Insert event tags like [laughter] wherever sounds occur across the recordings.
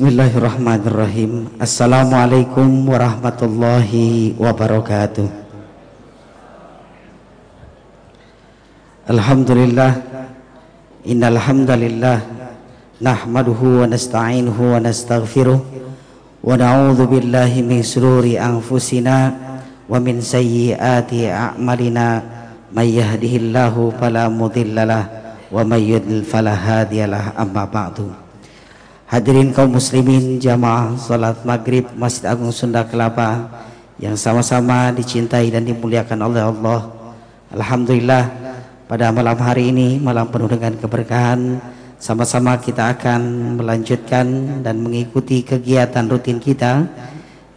Bismillahirrahmanirrahim. Assalamualaikum warahmatullahi wabarakatuh. Alhamdulillah Innal hamdalillah nahmaduhu wa nasta'inuhu wa nastaghfiruh wa na'udzu billahi min shururi anfusina wa min sayyiati a'malina. May yahdihillahu fala mudhillalah wa may yudlil fala hadiyalah amma ba'du Hadirin kaum muslimin jamaah salat maghrib Masjid Agung Sunda Kelapa yang sama-sama dicintai dan dimuliakan oleh Allah. Alhamdulillah pada malam hari ini malam penuh dengan keberkahan sama-sama kita akan melanjutkan dan mengikuti kegiatan rutin kita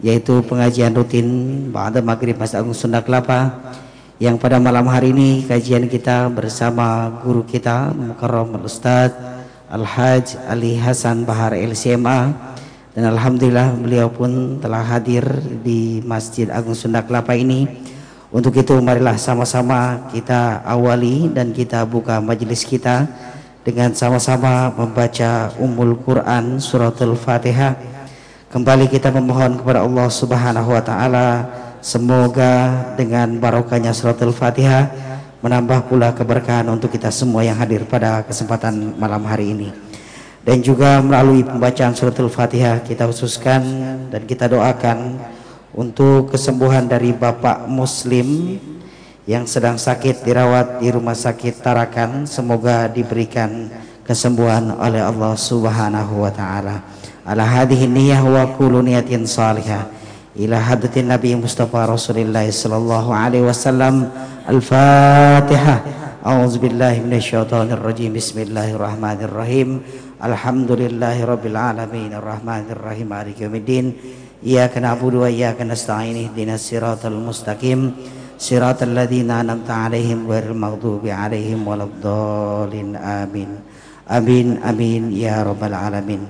yaitu pengajian rutin pada maghrib Masjid Agung Sunda Kelapa yang pada malam hari ini kajian kita bersama guru kita Mukarram Ustaz Al-Haj Ali Hasan Bahar LCMA dan Alhamdulillah beliau pun telah hadir di Masjid Agung Sunda Kelapa ini. Untuk itu marilah sama-sama kita awali dan kita buka majelis kita dengan sama-sama membaca Ummul Quran Suratul Fatihah. Kembali kita memohon kepada Allah Subhanahu wa taala semoga dengan barokahnya Suratul Fatihah menambah pula keberkahan untuk kita semua yang hadir pada kesempatan malam hari ini. Dan juga melalui pembacaan suratul fatihah kita khususkan dan kita doakan untuk kesembuhan dari Bapak Muslim yang sedang sakit dirawat di rumah sakit Tarakan. Semoga diberikan kesembuhan oleh Allah Subhanahu wa taala. Ala hadhihi niyyah wa kullu niyatin salihah ila hadratin Nabi Mustafa Rasulullah sallallahu alaihi wasallam الفاتحة أعوذ بالله من الشيطان الرجيم بسم الله الرحمن الرحيم الحمد لله رب العالمين الرحمن الرحيم مالك يوم الدين إياك نعبد وإياك نستعين اهدنا الصراط المستقيم صراط الذين أنعمت عليهم غير المغضوب عليهم ولا الضالين آمين Amin amin ya rabbal alamin.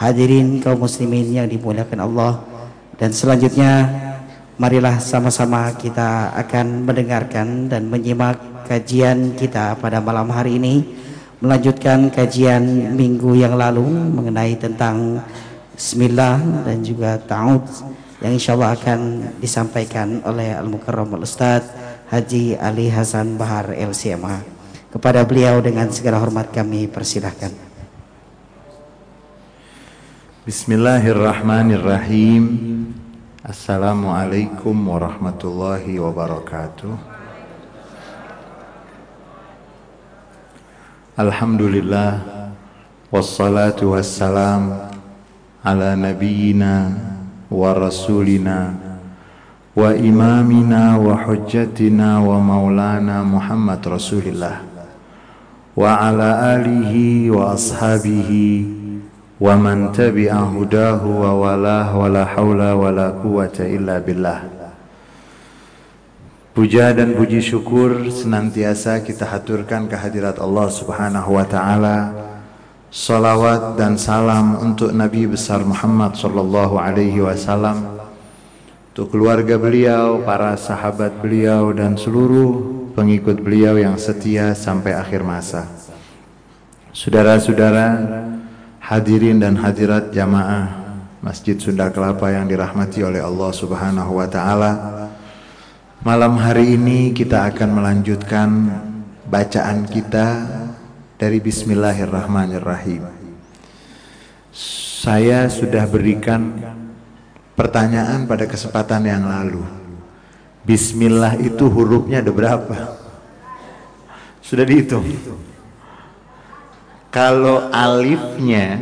Hadirin kaum muslimin yang dimuliakan Allah dan selanjutnya Marilah sama-sama kita akan mendengarkan dan menyimak kajian kita pada malam hari ini. Melanjutkan kajian minggu yang lalu mengenai tentang Bismillah dan juga Ta'ud yang insya Allah akan disampaikan oleh Al-Mukarram Al-Ustaz Haji Ali Hasan Bahar LCMA kepada beliau dengan segala hormat kami persilahkan Bismillahirrahmanirrahim. Assalamualaikum warahmatullahi wabarakatuh. Alhamdulillah Wassalatu wassalam Ala nabiyina Wa rasulina Wa imamina Wa hujjatina Wa maulana Muhammad Rasulillah Wa ala alihi Wa ashabihi wa walah wa la hawla wa la quwata illa billah Puja dan puji syukur senantiasa kita haturkan kehadirat Allah Subhanahu wa taala. Salawat dan salam untuk Nabi besar Muhammad sallallahu alaihi wasallam. Untuk keluarga beliau, para sahabat beliau dan seluruh pengikut beliau yang setia sampai akhir masa. Saudara-saudara, Hadirin dan hadirat jamaah Masjid Sunda Kelapa yang dirahmati oleh Allah Subhanahu wa taala. Malam hari ini kita akan melanjutkan bacaan kita dari Bismillahirrahmanirrahim. Saya sudah berikan pertanyaan pada kesempatan yang lalu. Bismillah itu hurufnya ada berapa? Sudah dihitung? Kalau alifnya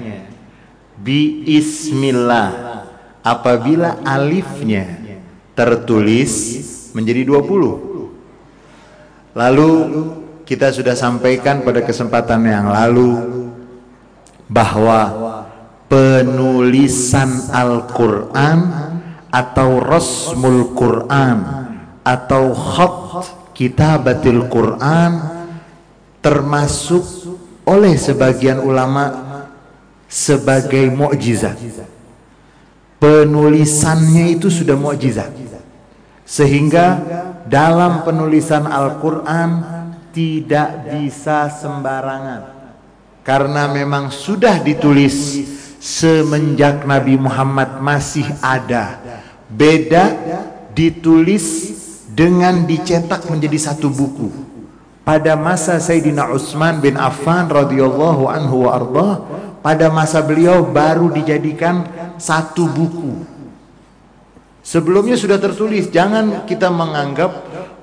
bi ismillah apabila alifnya tertulis menjadi 20. Lalu kita sudah sampaikan pada kesempatan yang lalu bahwa penulisan Al-Qur'an atau rasmul Qur'an atau khat kitabatil Qur'an termasuk oleh sebagian ulama sebagai mukjizat. Penulisannya itu sudah mukjizat. Sehingga dalam penulisan Al-Qur'an tidak bisa sembarangan. Karena memang sudah ditulis semenjak Nabi Muhammad masih ada. Beda ditulis dengan dicetak menjadi satu buku. Pada masa Sayyidina Utsman bin Affan radhiyallahu anhu wa arda, pada masa beliau baru dijadikan satu buku. Sebelumnya sudah tertulis, jangan kita menganggap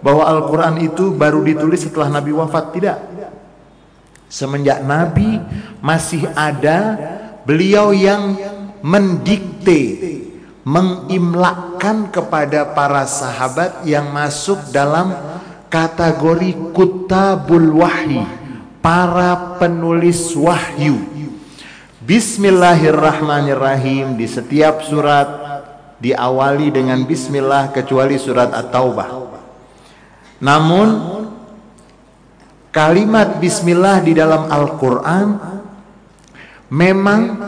bahwa Al-Quran itu baru ditulis setelah Nabi wafat, tidak. Semenjak Nabi masih ada, beliau yang mendikte, mengimlakkan kepada para sahabat yang masuk dalam kategori kutabul wahyi, para penulis wahyu. Bismillahirrahmanirrahim di setiap surat diawali dengan bismillah kecuali surat At-Taubah. Namun kalimat bismillah di dalam Al-Qur'an memang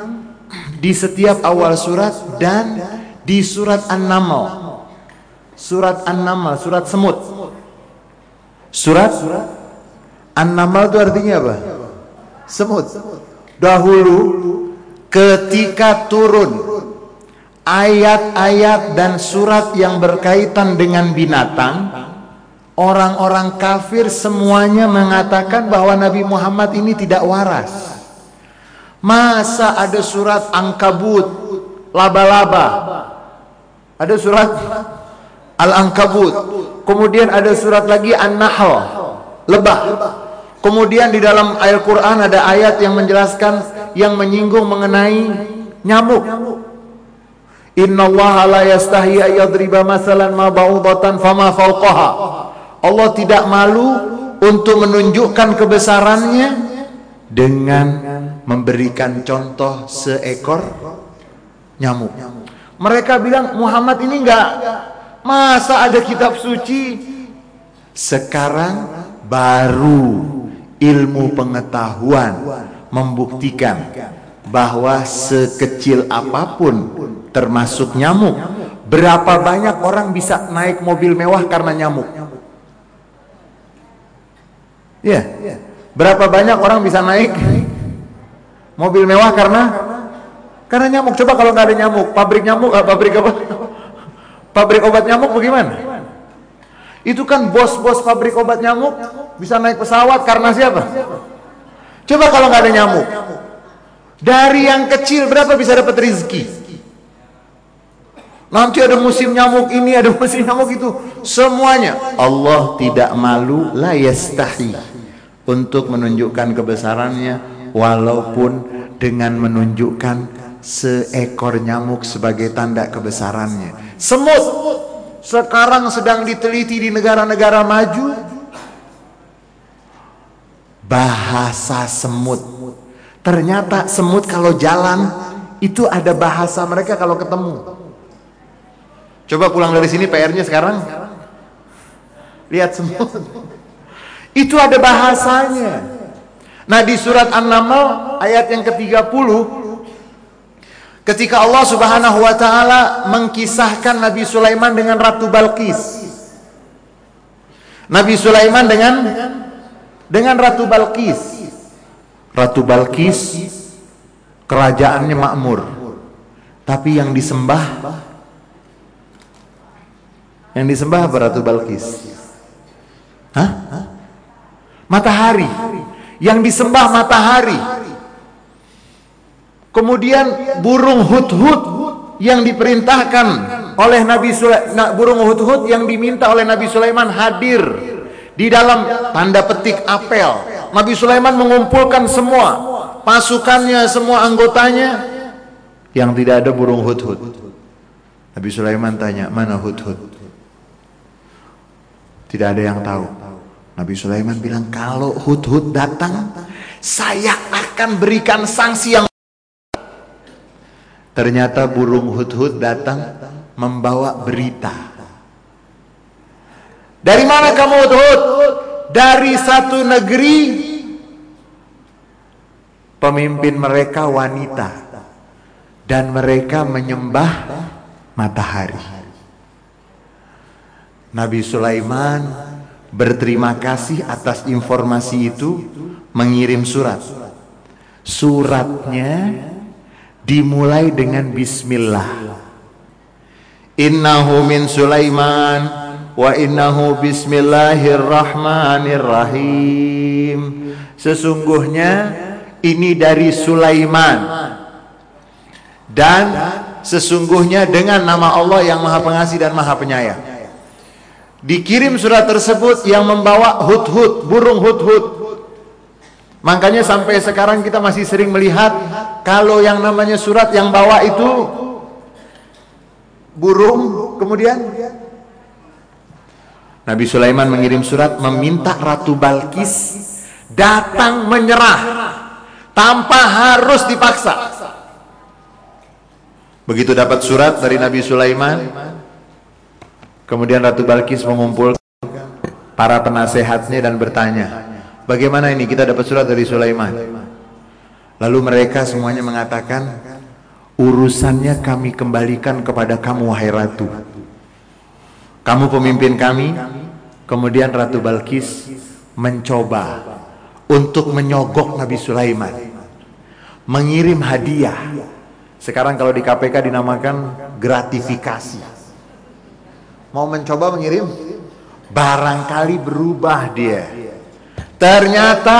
di setiap awal surat dan di surat An-Naml. Surat An-Naml, surat semut. Surat? An-Naml itu artinya apa? Semut. Dahulu ketika turun ayat-ayat dan surat yang berkaitan dengan binatang, orang-orang kafir semuanya mengatakan bahwa Nabi Muhammad ini tidak waras. Masa ada surat angkabut, laba-laba. Ada surat Al-Ankabut. Kemudian ada surat lagi An-Nahl, lebah. Kemudian di dalam Al-Qur'an ada ayat yang menjelaskan yang menyinggung mengenai nyamuk. Inna Allah la yastahi ayadriba masalan ma ba'udatan fama fauqaha. Allah tidak malu untuk menunjukkan kebesarannya dengan memberikan contoh seekor nyamuk. Mereka bilang Muhammad ini enggak masa ada kitab suci. Sekarang baru ilmu pengetahuan membuktikan bahwa sekecil apa pun termasuk nyamuk. Berapa banyak orang bisa naik mobil mewah karena nyamuk? Ya, yeah. berapa banyak orang bisa naik mobil mewah karena karena nyamuk. Coba kalau nggak ada nyamuk, pabrik nyamuk, eh, pabrik apa? Pabrik obat nyamuk bagaimana? Itu kan bos-bos pabrik obat nyamuk bisa naik pesawat karena siapa? Coba kalau nggak ada nyamuk. Dari yang kecil berapa bisa dapat rezeki? Nanti ada musim nyamuk ini, ada musim nyamuk itu. Semuanya. Allah tidak malu, la yastahi. Untuk menunjukkan kebesarannya. Walaupun dengan menunjukkan seekor nyamuk sebagai tanda kebesarannya. Semut. Sekarang sedang diteliti di negara-negara maju. Bahasa semut. Ternyata semut kalau jalan, itu ada bahasa mereka kalau ketemu. Coba pulang dari sini PR-nya sekarang. Lihat semua. Itu ada bahasanya. Nah di surat An-Naml ayat yang ke-30 ketika Allah Subhanahu wa taala mengkisahkan Nabi Sulaiman dengan Ratu Balkis. Nabi Sulaiman dengan dengan Ratu Balkis. Ratu Balkis kerajaannya makmur. Tapi yang disembah yang disembah apa Ratu Balkis? Hah? Matahari. Yang disembah matahari. Kemudian burung hut-hut yang diperintahkan oleh Nabi Sulaiman, burung hut-hut yang diminta oleh Nabi Sulaiman hadir di dalam tanda petik apel. Nabi Sulaiman mengumpulkan semua pasukannya, semua anggotanya yang tidak ada burung hut-hut. Nabi Sulaiman tanya, mana hut-hut? Tidak ada yang tahu. Nabi Sulaiman bilang, kalau Hud-Hud datang, saya akan berikan sanksi yang Ternyata burung Hud-Hud datang membawa berita. Dari mana kamu Hud-Hud? Dari satu negeri pemimpin mereka wanita dan mereka menyembah matahari. Nabi Sulaiman berterima kasih atas informasi itu mengirim surat. Suratnya dimulai dengan bismillah. Innahu min Sulaiman wa innahu bismillahirrahmanirrahim. Sesungguhnya ini dari Sulaiman. Dan sesungguhnya dengan nama Allah yang Maha Pengasih dan Maha Penyayang. Dikirim surat tersebut yang membawa hut-hut, burung hut-hut. Makanya sampai sekarang kita masih sering melihat kalau yang namanya surat yang bawa itu burung, kemudian Nabi Sulaiman mengirim surat meminta Ratu Balkis datang menyerah tanpa harus dipaksa. Begitu dapat surat dari Nabi Sulaiman, Kemudian Ratu Balkis mengumpulkan para penasehatnya dan bertanya, bagaimana ini kita dapat surat dari Sulaiman? Lalu mereka semuanya mengatakan, urusannya kami kembalikan kepada kamu wahai Ratu. Kamu pemimpin kami, kemudian Ratu Balkis mencoba untuk menyogok Nabi Sulaiman. Mengirim hadiah. Sekarang kalau di KPK dinamakan gratifikasi mau mencoba mengirim barangkali berubah dia ternyata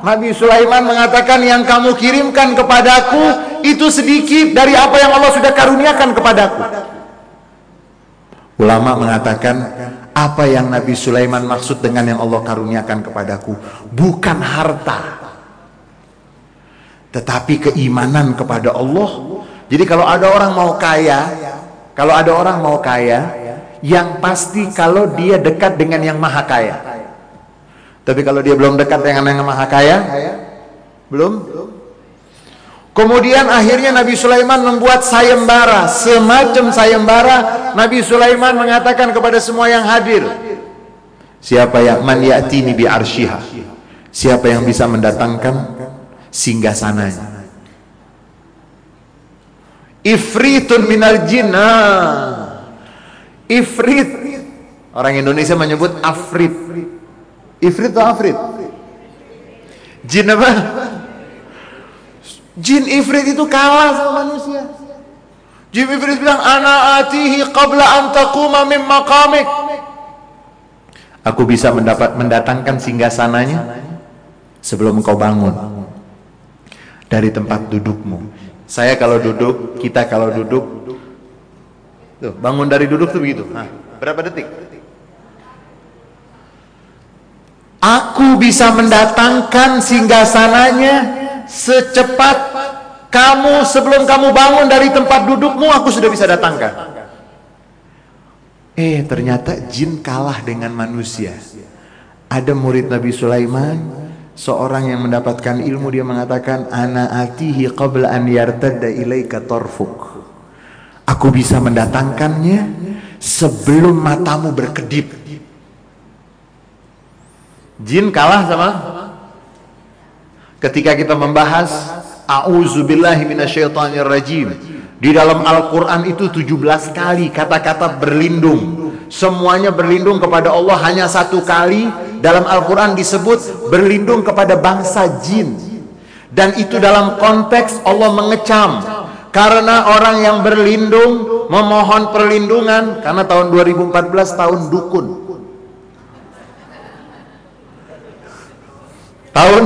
Nabi Sulaiman mengatakan yang kamu kirimkan kepadaku itu sedikit dari apa yang Allah sudah karuniakan kepadaku. Ulama mengatakan apa yang Nabi Sulaiman maksud dengan yang Allah karuniakan kepadaku? Bukan harta tetapi keimanan kepada Allah. Jadi kalau ada orang mau kaya kalau ada orang mau kaya yang pasti kalau dia dekat dengan yang maha kaya. Tapi kalau dia belum dekat dengan yang maha kaya, belum. Kemudian akhirnya Nabi Sulaiman membuat sayembara, semacam sayembara. Nabi Sulaiman mengatakan kepada semua yang hadir, siapa yang man ya'tini bi? Siapa yang bisa mendatangkan singgah sananya? Ifritun minal jinnah Ifrit. Orang Indonesia menyebut afrit. Ifrit atau afrit? Jin apa? Jin ifrit itu kalah sama manusia. Jin ifrit bilang, Ana atihi qabla an taquma min maqamik. Aku bisa mendapat mendatangkan singgah sananya sebelum kau bangun dari tempat dudukmu. Saya kalau duduk, kita kalau duduk bangun dari duduk tuh begitu. Berapa detik? Aku bisa mendatangkan singgasananya secepat kamu sebelum kamu bangun dari tempat dudukmu aku sudah bisa datangkan. Eh, ternyata jin kalah dengan manusia. Ada murid Nabi Sulaiman, seorang yang mendapatkan ilmu dia mengatakan ana atihi qabla an yartadda ilaika tarfuk. Aku bisa mendatangkannya sebelum matamu berkedip. Jin kalah sama ketika kita membahas A'udzubillahi rajim. Di dalam Al-Quran itu 17 kali kata-kata berlindung. Semuanya berlindung kepada Allah hanya satu kali dalam Al-Quran disebut berlindung kepada bangsa jin. Dan itu dalam konteks Allah mengecam karena orang yang berlindung memohon perlindungan karena tahun 2014 tahun dukun. Tahun?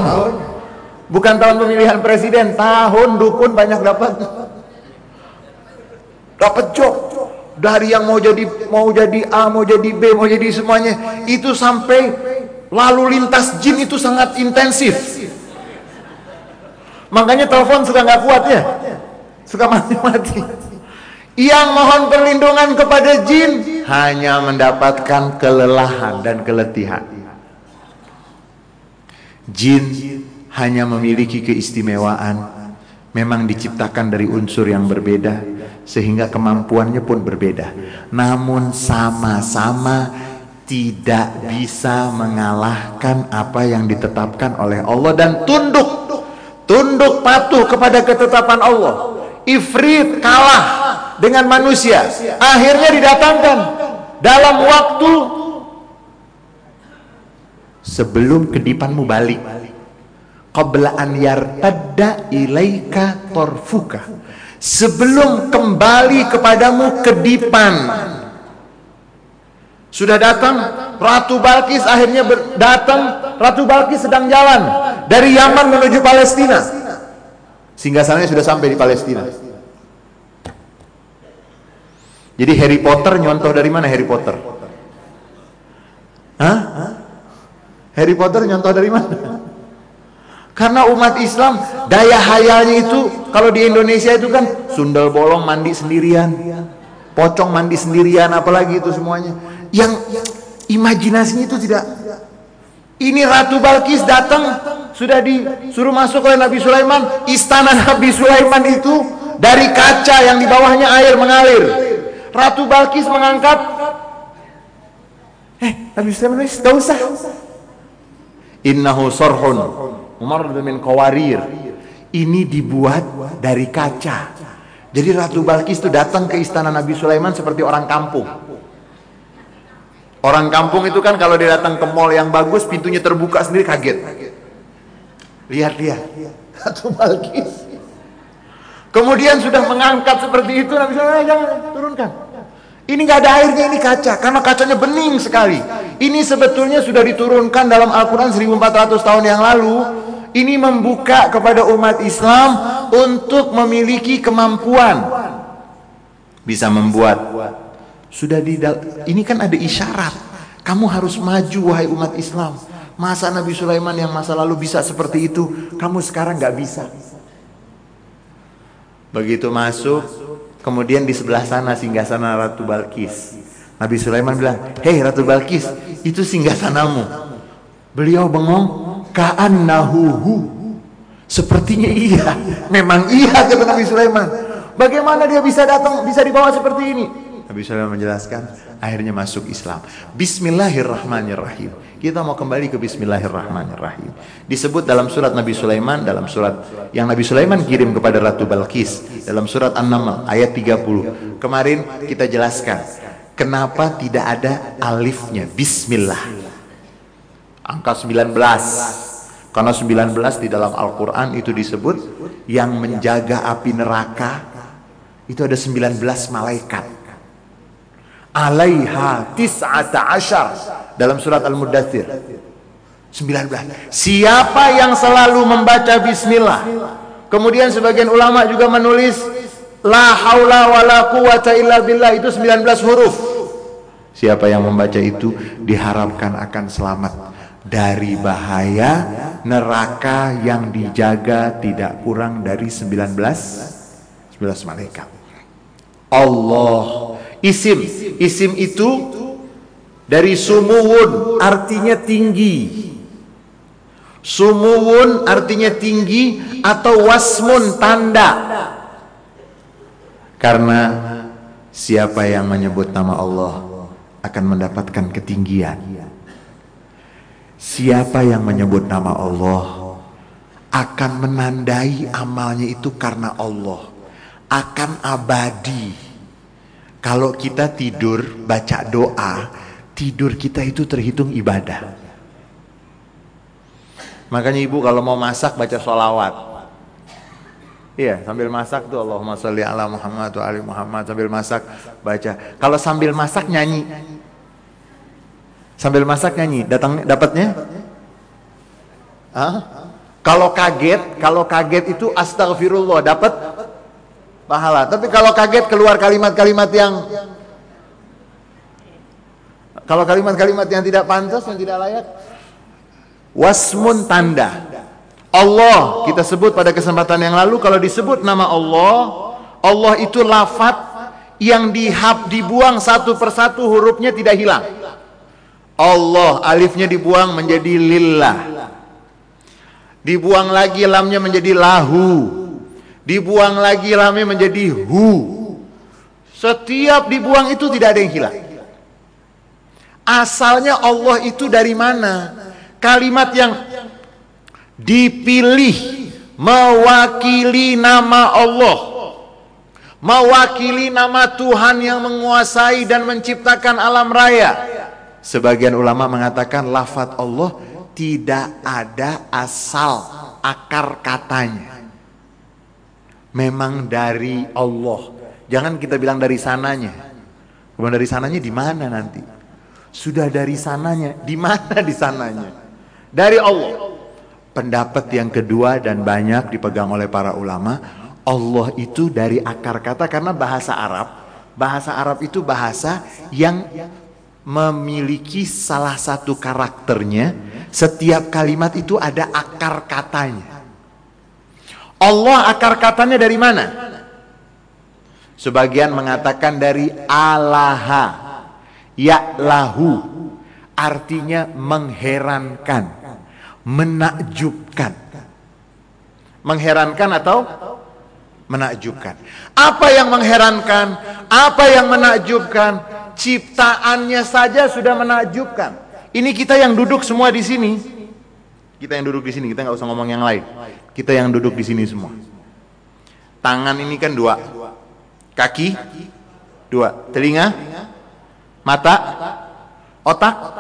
Bukan tahun pemilihan presiden, tahun dukun banyak dapat. Dapat job dari yang mau jadi mau jadi A, mau jadi B, mau jadi semuanya. Itu sampai lalu lintas jin itu sangat intensif. Makanya telepon suka nggak kuat ya? Suka mati-mati. Yang mohon perlindungan kepada jin hanya mendapatkan kelelahan dan keletihan jin hanya memiliki keistimewaan. Memang diciptakan dari unsur yang berbeda sehingga kemampuannya pun berbeda. Namun sama-sama tidak bisa mengalahkan apa yang ditetapkan oleh Allah dan tunduk tunduk patuh kepada ketetapan Allah. Ifrit kalah dengan manusia. Akhirnya didatangkan. Dalam waktu sebelum kedipanmu balik. Qabla an yartadda ilaika torfuka. sebelum kembali kepadamu kedipan. Sudah datang Ratu Balkis akhirnya datang Ratu Balkis sedang jalan dari Yaman menuju Palestina. Sehingga sananya sudah sampai di Palestina. Jadi Harry Potter nyontoh dari mana Harry Potter? Hah? Harry Potter nyontoh dari mana? Karena umat Islam daya hayalnya itu kalau di Indonesia itu kan sundel bolong mandi sendirian, pocong mandi sendirian, apalagi itu semuanya. Yang imajinasinya itu tidak. Ini Ratu Balkis datang sudah disuruh masuk oleh Nabi Sulaiman. Istana Nabi Sulaiman itu dari kaca yang di bawahnya air mengalir. Ratu Balkis mengangkat Eh, Nabi Sulaiman tidak usah. Innahu sorhun Umar bin Qawarir. Ini dibuat dari kaca. Jadi Ratu Balkis itu datang ke istana Nabi Sulaiman seperti orang kampung. Orang kampung itu kan kalau dia datang ke mall yang bagus, pintunya terbuka sendiri kaget. Lihat lihat, Ratu Balkis. Kemudian sudah mengangkat seperti itu, Nabi Sulaiman jangan turunkan. Ini nggak ada airnya, ini kaca. Karena kacanya bening sekali. Ini sebetulnya sudah diturunkan dalam Al-Quran 1400 tahun yang lalu. Ini membuka kepada umat Islam untuk memiliki kemampuan. Bisa membuat. Sudah di ini kan ada isyarat. Kamu harus maju wahai umat Islam. Masa Nabi Sulaiman yang masa lalu bisa seperti itu, kamu sekarang nggak bisa. Begitu masuk, Kemudian di sebelah sana singgasana Ratu Balkis. Nabi Sulaiman bilang, "Hei Ratu Balkis, itu singgasanamu." Beliau bengong, "Ka'annahu." Sepertinya iya. Memang iya kata Nabi Sulaiman. Bagaimana dia bisa datang, bisa dibawa seperti ini? Nabi Sulaiman menjelaskan, akhirnya masuk Islam. Bismillahirrahmanirrahim. Kita mau kembali ke Bismillahirrahmanirrahim. Disebut dalam surat Nabi Sulaiman, dalam surat yang Nabi Sulaiman kirim kepada Ratu Balkis, dalam surat An-Naml ayat 30. Kemarin kita jelaskan, kenapa tidak ada alifnya, Bismillah. Angka 19. Karena 19 di dalam Al-Quran itu disebut yang menjaga api neraka itu ada 19 malaikat alaiha tis'ata ashar dalam surat Al-Mudathir 19 siapa yang selalu membaca bismillah? Kemudian sebagian ulama juga menulis la haula wala quwata illa billah. Itu 19 huruf. Siapa yang membaca itu diharapkan akan selamat. Dari bahaya neraka yang dijaga tidak kurang dari 19 19 malaikat. Allah Isim, isim itu dari sumuwun artinya tinggi. Sumuwun artinya tinggi atau wasmun tanda. Karena siapa yang menyebut nama Allah akan mendapatkan ketinggian. Siapa yang menyebut nama Allah akan menandai amalnya itu karena Allah akan abadi kalau kita tidur baca doa, tidur kita itu terhitung ibadah. Makanya ibu kalau mau masak baca sholawat. Iya, sambil masak tuh Allahumma sholli ala Muhammad wa ali Muhammad sambil masak baca. Kalau sambil masak nyanyi. Sambil masak nyanyi, datang dapatnya? Hah? Kalau kaget, kalau kaget itu astagfirullah, dapat pahala. Tapi kalau kaget keluar kalimat-kalimat yang kalau kalimat-kalimat yang tidak pantas, yang tidak layak, wasmun tanda. Allah kita sebut pada kesempatan yang lalu kalau disebut nama Allah, Allah itu lafat yang dihap dibuang satu persatu hurufnya tidak hilang. Allah alifnya dibuang menjadi lillah. Dibuang lagi lamnya menjadi lahu dibuang lagi lamnya menjadi hu. Setiap dibuang itu tidak ada yang hilang. Asalnya Allah itu dari mana? Kalimat yang dipilih mewakili nama Allah. Mewakili nama Tuhan yang menguasai dan menciptakan alam raya. Sebagian ulama mengatakan lafat Allah tidak ada asal akar katanya Memang dari Allah. Jangan kita bilang dari sananya. Bukan dari sananya di mana nanti? Sudah dari sananya, di mana di sananya? Dari Allah. Pendapat yang kedua dan banyak dipegang oleh para ulama, Allah itu dari akar kata karena bahasa Arab, bahasa Arab itu bahasa yang memiliki salah satu karakternya, setiap kalimat itu ada akar katanya. Allah akar katanya dari mana? Sebagian mengatakan dari alaha, ya'lahu, artinya mengherankan menakjubkan. Mengherankan atau menakjubkan. Apa yang mengherankan? Apa yang menakjubkan? Ciptaannya saja sudah menakjubkan. Ini kita yang duduk semua di sini. Kita yang duduk di sini, kita nggak usah ngomong yang lain. Kita yang duduk di sini semua. Tangan ini kan dua. Kaki dua. Telinga, mata, otak,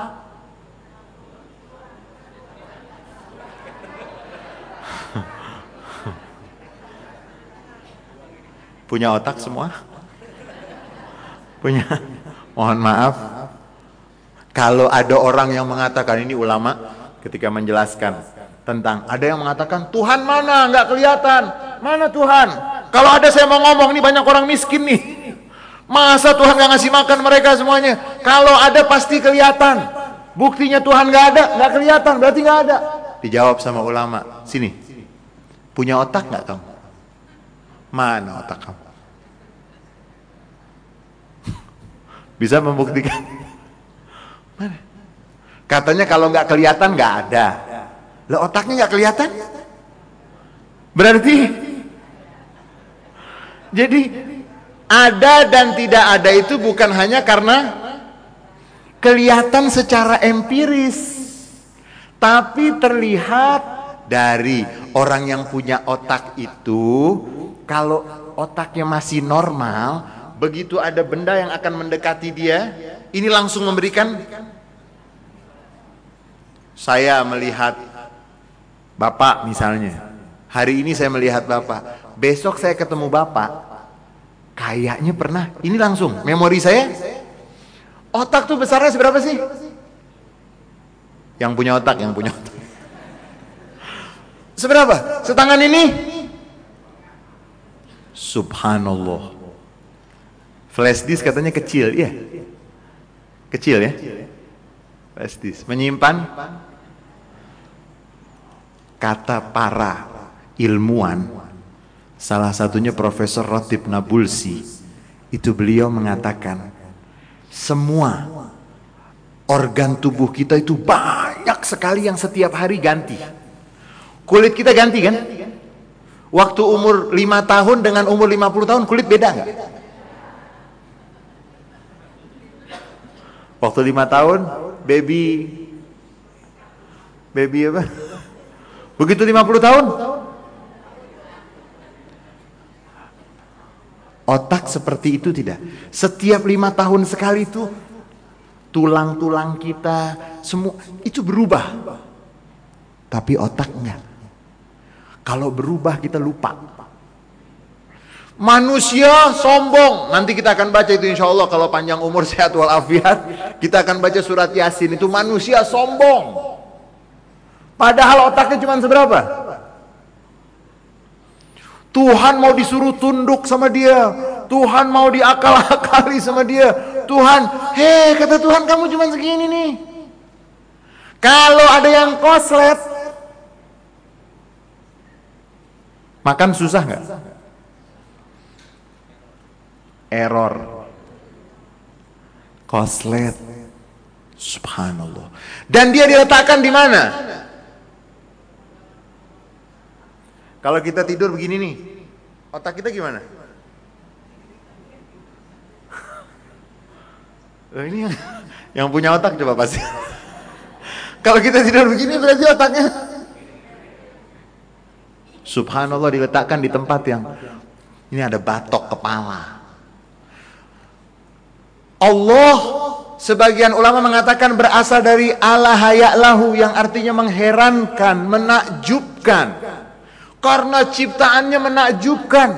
[laughs] Punya otak semua? Punya? Mohon maaf. Kalau ada orang yang mengatakan ini ulama ketika menjelaskan tentang ada yang mengatakan Tuhan mana? Nggak kelihatan. Mana Tuhan? Kalau ada saya mau ngomong ini banyak orang miskin nih. Masa Tuhan nggak ngasih makan mereka semuanya? Kalau ada pasti kelihatan. Buktinya Tuhan nggak ada? Nggak kelihatan berarti nggak ada. Dijawab sama ulama sini punya otak nggak kamu? Mana otak kamu? [laughs] Bisa membuktikan? [laughs] Katanya kalau nggak kelihatan nggak ada. Lo otaknya nggak kelihatan? Berarti jadi ada dan tidak ada itu bukan hanya karena kelihatan secara empiris, tapi terlihat dari orang yang punya otak itu kalau otaknya masih normal begitu ada benda yang akan mendekati dia, ini langsung memberikan saya melihat Bapak misalnya. Hari ini saya melihat Bapak. Besok saya ketemu Bapak. Kayaknya pernah. Ini langsung memori saya. Otak tuh besarnya seberapa sih? Yang punya otak, yang punya otak. Seberapa? Setangan ini? Subhanallah. Flash disk katanya kecil, iya. Kecil ya. Flash disk menyimpan kata para ilmuwan. Salah satunya Profesor Rotib Nabulsi. Itu beliau mengatakan semua organ tubuh kita itu banyak sekali yang setiap hari ganti. Kulit kita ganti kan? Waktu umur 5 tahun dengan umur 50 tahun kulit beda nggak? Waktu lima tahun, baby, baby apa? Begitu lima puluh tahun, otak seperti itu tidak. Setiap lima tahun sekali itu tulang-tulang kita semua itu berubah. Tapi otak enggak. Kalau berubah kita lupa. Manusia sombong. Nanti kita akan baca itu insya Allah kalau panjang umur sehat walafiat. Kita akan baca surat Yasin itu manusia sombong. Padahal otaknya cuma seberapa? Tuhan mau disuruh tunduk sama dia. Tuhan mau diakal-akali sama dia. Tuhan, hei kata Tuhan kamu cuma segini nih. Kalau ada yang koslet, makan susah nggak? error koslet subhanallah dan dia diletakkan di mana kalau kita tidur begini nih otak kita gimana? [laughs] Ini yang, yang punya otak coba pasti [laughs] kalau kita tidur begini berarti otaknya. Subhanallah diletakkan di tempat yang ini ada batok kepala. Allah sebagian ulama mengatakan berasal dari Allah hayaklahu yang artinya mengherankan, menakjubkan. Karena ciptaannya menakjubkan.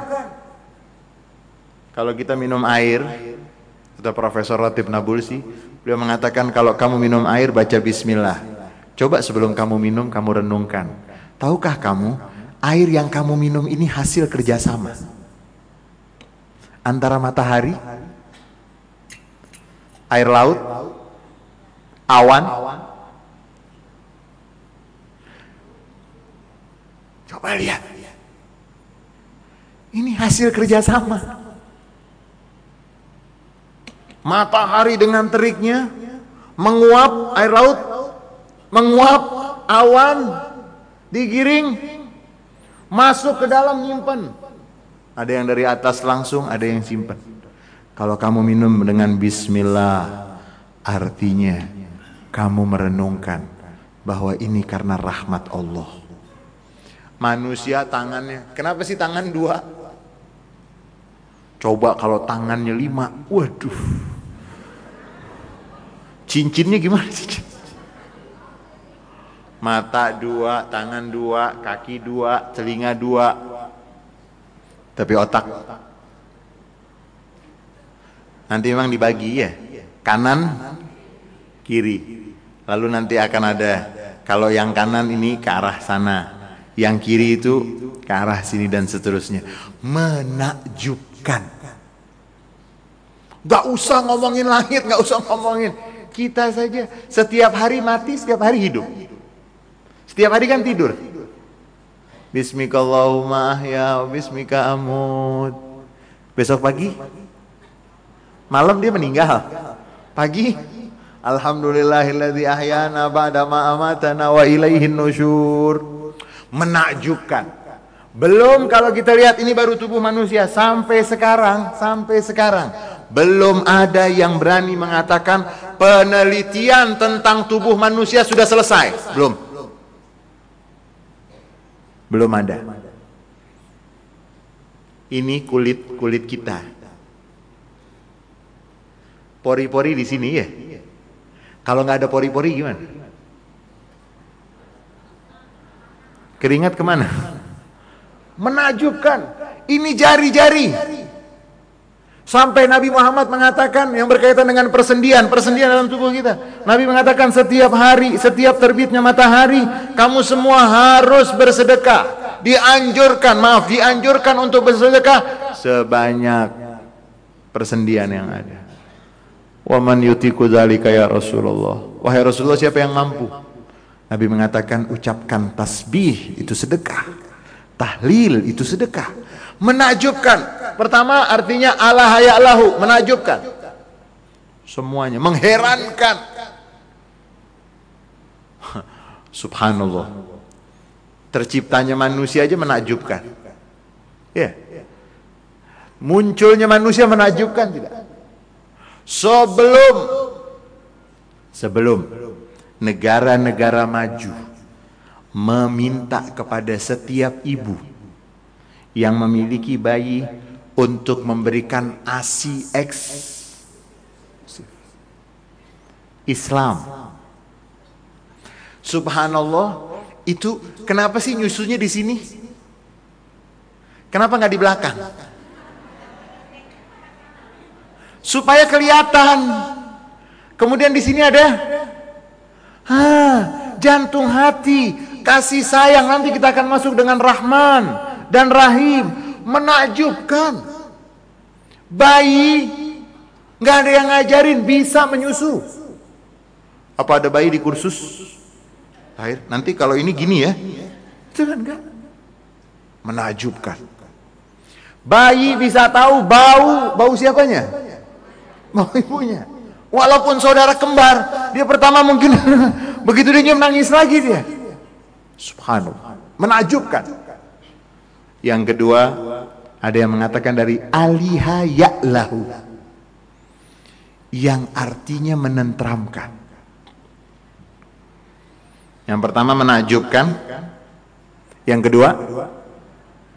Kalau kita minum air, kata Profesor Ratib Nabulsi, beliau mengatakan kalau kamu minum air baca bismillah. Coba sebelum kamu minum kamu renungkan. Tahukah kamu air yang kamu minum ini hasil kerjasama antara matahari, air laut, awan, Coba lihat. Ini hasil kerjasama. Matahari dengan teriknya menguap air laut, menguap awan, digiring, masuk ke dalam nyimpen. Ada yang dari atas langsung, ada yang simpan. Kalau kamu minum dengan bismillah, artinya kamu merenungkan bahwa ini karena rahmat Allah. Manusia tangannya. Kenapa sih tangan dua? Coba kalau tangannya lima. Waduh. Cincinnya gimana sih? Mata dua, tangan dua, kaki dua, telinga dua. Tapi otak. Nanti memang dibagi ya. Kanan, kiri. Lalu nanti akan ada kalau yang kanan ini ke arah sana yang kiri itu ke arah sini dan seterusnya. Menakjubkan. Gak usah ngomongin langit, gak usah ngomongin. Kita saja setiap hari mati, setiap hari hidup. Setiap hari kan tidur. Bismikallahumma ahya, bismika amut. Besok pagi, malam dia meninggal. Pagi, Alhamdulillahilladzi ahyana ba'da ma amatana wa ilaihin nusyur menakjubkan. Belum kalau kita lihat ini baru tubuh manusia sampai sekarang, sampai sekarang belum ada yang berani mengatakan penelitian tentang tubuh manusia sudah selesai. Belum. Belum ada. Ini kulit-kulit kita. Pori-pori di sini ya. Kalau nggak ada pori-pori gimana? Keringat ke mana? Menajubkan. Ini jari-jari. Sampai Nabi Muhammad mengatakan yang berkaitan dengan persendian, persendian dalam tubuh kita. Nabi mengatakan setiap hari, setiap terbitnya matahari, kamu semua harus bersedekah. Dianjurkan, maaf, dianjurkan untuk bersedekah sebanyak persendian yang ada. Wa man yutiku dzalika ya Rasulullah. Wahai Rasulullah, siapa yang mampu? Nabi mengatakan ucapkan tasbih itu sedekah. Tahlil itu sedekah. Menakjubkan. Pertama artinya Allah hayalahu, menakjubkan. Semuanya mengherankan. [laughs] Subhanallah. Terciptanya manusia aja menakjubkan. Ya. Munculnya manusia menakjubkan tidak? Sebelum sebelum negara-negara maju meminta kepada setiap ibu yang memiliki bayi untuk memberikan ASI X Islam. Subhanallah, itu kenapa sih nyusunya di sini? Kenapa nggak di belakang? Supaya kelihatan. Kemudian di sini ada Ah, jantung hati, kasih sayang nanti kita akan masuk dengan Rahman dan Rahim, menakjubkan. Bayi nggak ada yang ngajarin bisa menyusu. Apa ada bayi di kursus? Air. Nanti kalau ini gini ya, kan enggak menakjubkan. Bayi bisa tahu bau bau siapanya? Bau ibunya. Walaupun saudara kembar, dia pertama mungkin [laughs] begitu dia nyium nangis lagi dia. Subhanallah. Menakjubkan. Yang kedua, ada yang mengatakan dari aliha ya'lahu. Yang artinya menentramkan. Yang pertama menakjubkan. Yang kedua,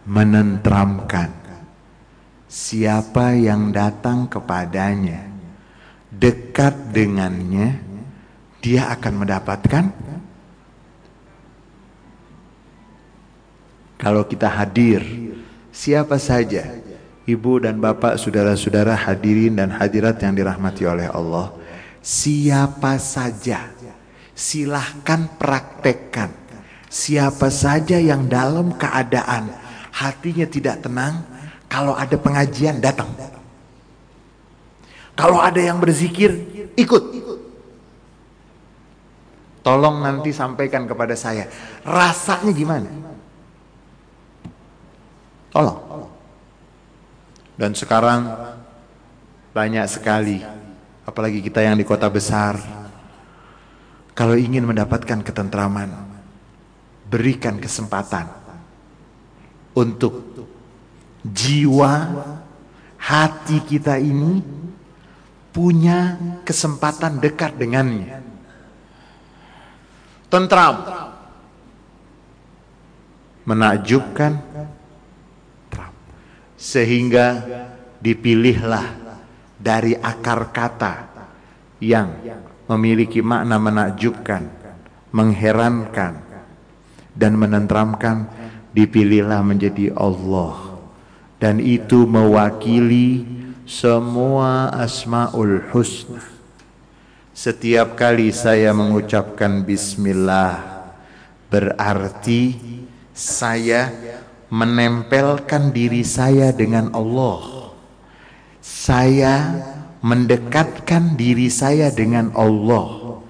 menentramkan. Siapa yang datang kepadanya dekat dengannya, dia akan mendapatkan Kalau kita hadir, siapa saja, ibu dan bapak, saudara-saudara hadirin dan hadirat yang dirahmati oleh Allah, siapa saja, silahkan praktekkan. Siapa saja yang dalam keadaan hatinya tidak tenang, kalau ada pengajian datang. Kalau ada yang berzikir, ikut. Tolong nanti sampaikan kepada saya, rasanya gimana? Tolong. Dan sekarang banyak sekali, apalagi kita yang di kota besar, kalau ingin mendapatkan ketentraman, berikan kesempatan untuk jiwa hati kita ini punya kesempatan dekat dengannya. Tentram. Menakjubkan. Sehingga dipilihlah dari akar kata yang memiliki makna menakjubkan, mengherankan, dan menentramkan dipilihlah menjadi Allah dan itu mewakili semua asmaul husna. Setiap kali saya mengucapkan bismillah berarti saya menempelkan diri saya dengan Allah. Saya mendekatkan diri saya dengan Allah.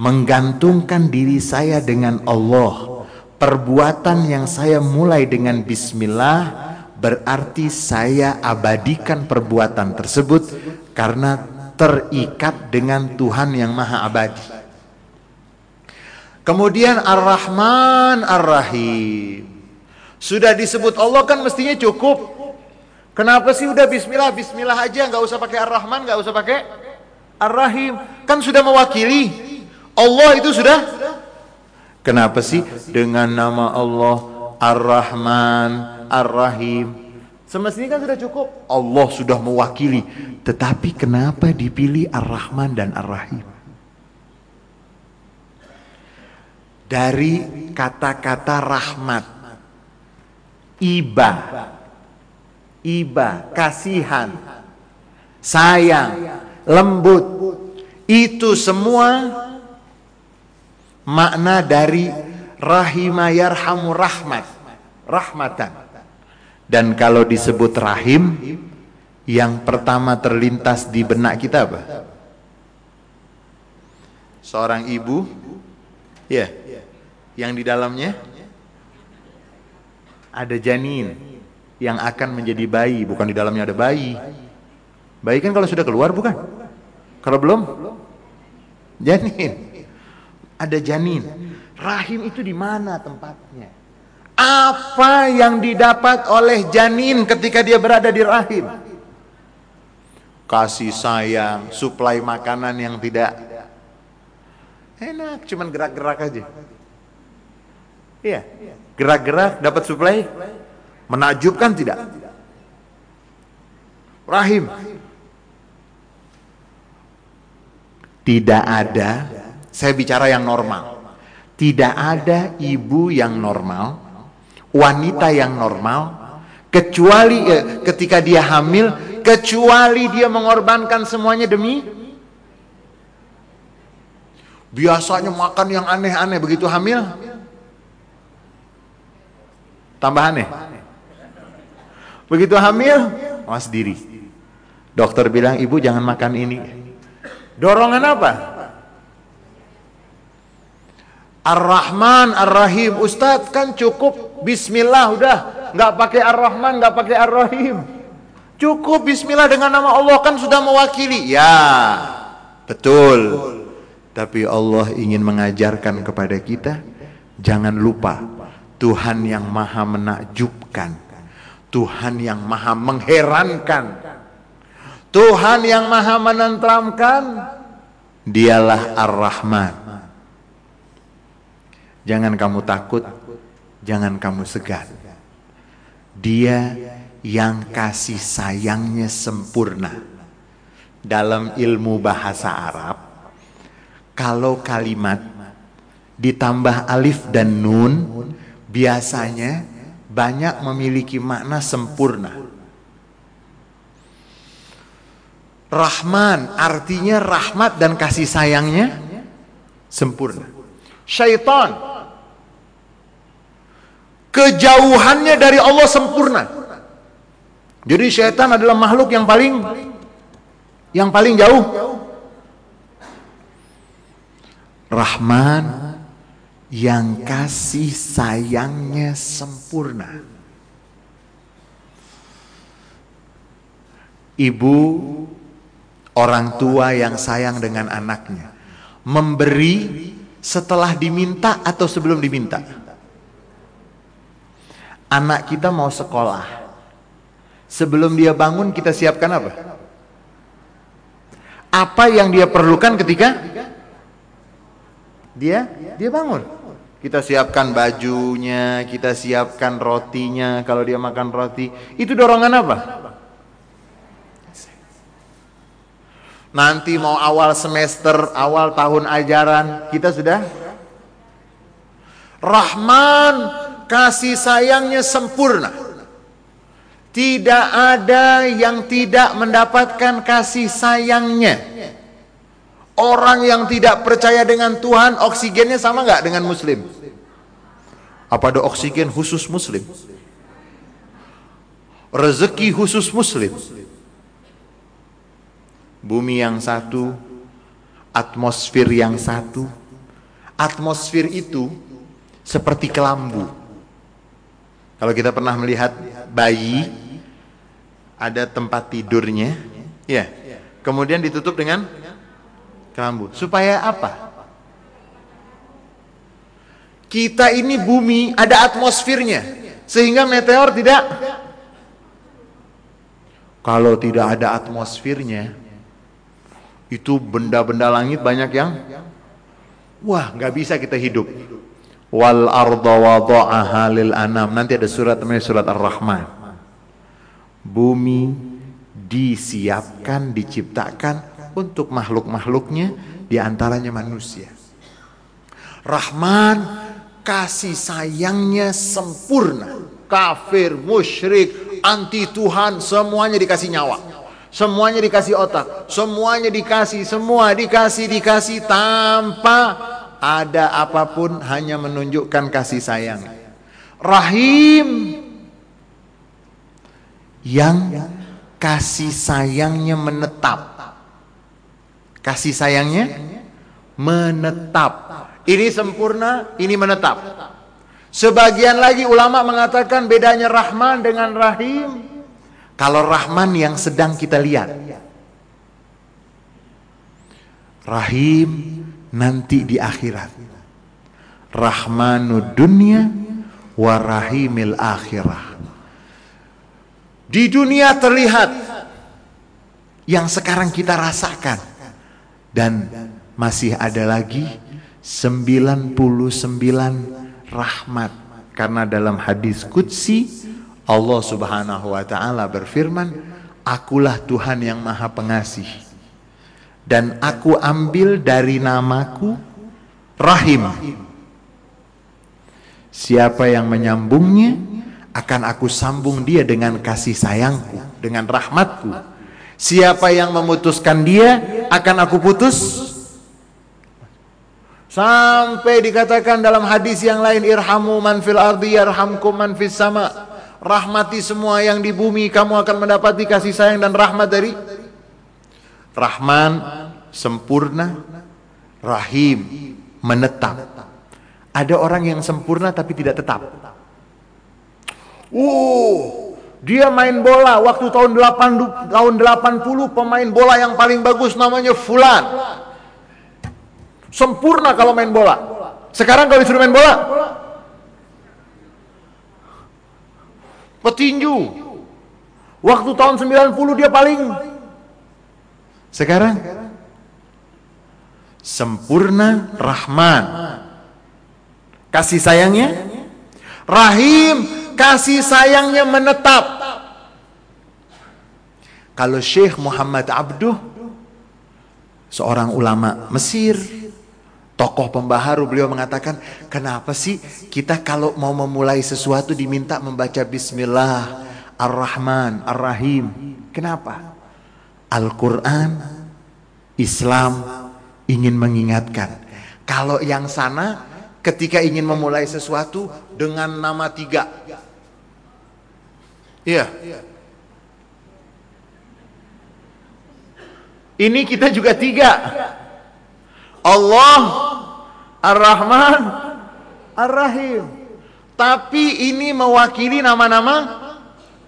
Menggantungkan diri saya dengan Allah. Perbuatan yang saya mulai dengan bismillah berarti saya abadikan perbuatan tersebut karena terikat dengan Tuhan yang maha abadi. Kemudian Ar-Rahman Ar-Rahim. Sudah disebut Allah kan mestinya cukup. Kenapa sih udah bismillah, bismillah aja nggak usah pakai Ar-Rahman, nggak usah pakai Ar-Rahim. Kan sudah mewakili. Allah itu sudah Kenapa sih dengan nama Allah Ar-Rahman, Ar-Rahim? Semestinya kan sudah cukup. Allah sudah mewakili. Tetapi kenapa dipilih Ar-Rahman dan Ar-Rahim? Dari kata-kata rahmat. Iba. Iba, kasihan. Sayang, lembut. Itu semua makna dari rahima yarhamu rahmat rahmatan dan kalau disebut rahim yang pertama terlintas di benak kita apa? Seorang ibu. Ya. Yang di dalamnya? Ada janin yang akan menjadi bayi. Bukan di dalamnya ada bayi. Bayi kan kalau sudah keluar bukan? Kalau belum? Janin. Ada janin. Rahim itu di mana tempatnya? Apa yang didapat oleh janin ketika dia berada di rahim? Kasih sayang, suplai makanan yang tidak enak, cuman gerak-gerak aja. Iya, gerak-gerak dapat suplai, menakjubkan tidak? Rahim. Tidak ada saya bicara yang normal. Tidak ada ibu yang normal, wanita yang normal, kecuali eh, ketika dia hamil, kecuali dia mengorbankan semuanya demi biasanya makan yang aneh-aneh begitu hamil. Tambah aneh begitu hamil mas diri. Dokter bilang ibu jangan makan ini. Dorongan apa Ar-Rahman, Ar-Rahim. Ustadz kan cukup Bismillah udah. Nggak pakai Ar-Rahman, nggak pakai Ar-Rahim. Cukup Bismillah dengan nama Allah kan sudah mewakili. Ya, betul. Tapi Allah ingin mengajarkan kepada kita, jangan lupa Tuhan yang maha menakjubkan. Tuhan yang maha mengherankan. Tuhan yang maha menentramkan. Dialah Ar-Rahman. Jangan kamu takut, jangan kamu segan. Dia yang kasih sayangnya sempurna. Dalam ilmu bahasa Arab, kalau kalimat ditambah alif dan nun, biasanya banyak memiliki makna sempurna. Rahman artinya rahmat dan kasih sayangnya sempurna. Syaitan kejauhannya dari Allah sempurna. Jadi syaitan adalah makhluk yang paling yang paling jauh. Rahman yang kasih sayangnya sempurna. Ibu orang tua yang sayang dengan anaknya memberi setelah diminta atau sebelum diminta. Anak kita mau sekolah. Sebelum dia bangun kita siapkan apa? Apa yang dia perlukan ketika dia dia bangun. Kita siapkan bajunya, kita siapkan rotinya kalau dia makan roti. Itu dorongan apa? Nanti mau awal semester, awal tahun ajaran, kita sudah Rahman kasih sayangnya sempurna. Tidak ada yang tidak mendapatkan kasih sayangnya. Orang yang tidak percaya dengan Tuhan, oksigennya sama nggak dengan Muslim? Apa ada oksigen khusus Muslim? Rezeki khusus Muslim? bumi yang satu, atmosfer yang satu. Atmosfer itu seperti kelambu. Kalau kita pernah melihat bayi, ada tempat tidurnya, ya. Kemudian ditutup dengan kelambu. Supaya apa? Kita ini bumi ada atmosfernya, sehingga meteor tidak. Kalau tidak ada atmosfernya, itu benda-benda langit banyak yang wah nggak bisa kita hidup wal arda wada'aha lil anam. Nanti ada surat namanya surat ar-rahman. Bumi disiapkan diciptakan untuk makhluk-makhluknya di antaranya manusia. Rahman kasih sayangnya sempurna. Kafir musyrik anti Tuhan semuanya dikasih nyawa. Semuanya dikasih otak, semuanya dikasih, semua dikasih, dikasih tanpa ada apa pun hanya menunjukkan kasih sayang. Rahim yang kasih sayangnya menetap. Kasih sayangnya menetap. Ini sempurna, ini menetap. Sebagian lagi ulama mengatakan bedanya Rahman dengan Rahim kalau Rahman yang sedang kita lihat. Rahim nanti di akhirat. Rahmanu dunia wa rahimil akhirah. Di dunia terlihat yang sekarang kita rasakan dan masih ada lagi 99 rahmat karena dalam hadis qudsi Allah Subhanahu wa taala berfirman, "Akulah Tuhan yang Maha Pengasih dan aku ambil dari namaku Rahim. Siapa yang menyambungnya akan aku sambung dia dengan kasih sayangku, dengan rahmatku. Siapa yang memutuskan dia akan aku putus Sampai dikatakan dalam hadis yang lain irhamu man fil ardi yarhamkum man fis sama rahmati semua yang di bumi kamu akan mendapati kasih sayang dan rahmat dari Rahman sempurna Rahim menetap. Ada orang yang sempurna tapi tidak tetap. Uh dia main bola waktu tahun 8 tahun 80 pemain bola yang paling bagus namanya Fulan. Sempurna kalau main bola. Sekarang kalau disuruh main bola? Petinju. Waktu tahun 90 dia paling sekarang sempurna Rahman. Kasih sayangnya Rahim, kasih sayangnya menetap. Kalau Syekh Muhammad Abduh seorang ulama Mesir tokoh pembaharu beliau mengatakan, kenapa sih kita kalau mau memulai sesuatu diminta membaca Bismillah Ar-Rahman Ar-Rahim? Kenapa? Al-Quran, Islam ingin mengingatkan. Kalau yang sana ketika ingin memulai sesuatu dengan nama tiga. Iya. Ini kita juga tiga. Allah, Ar-Rahman, Ar-Rahim. Tapi ini mewakili nama-nama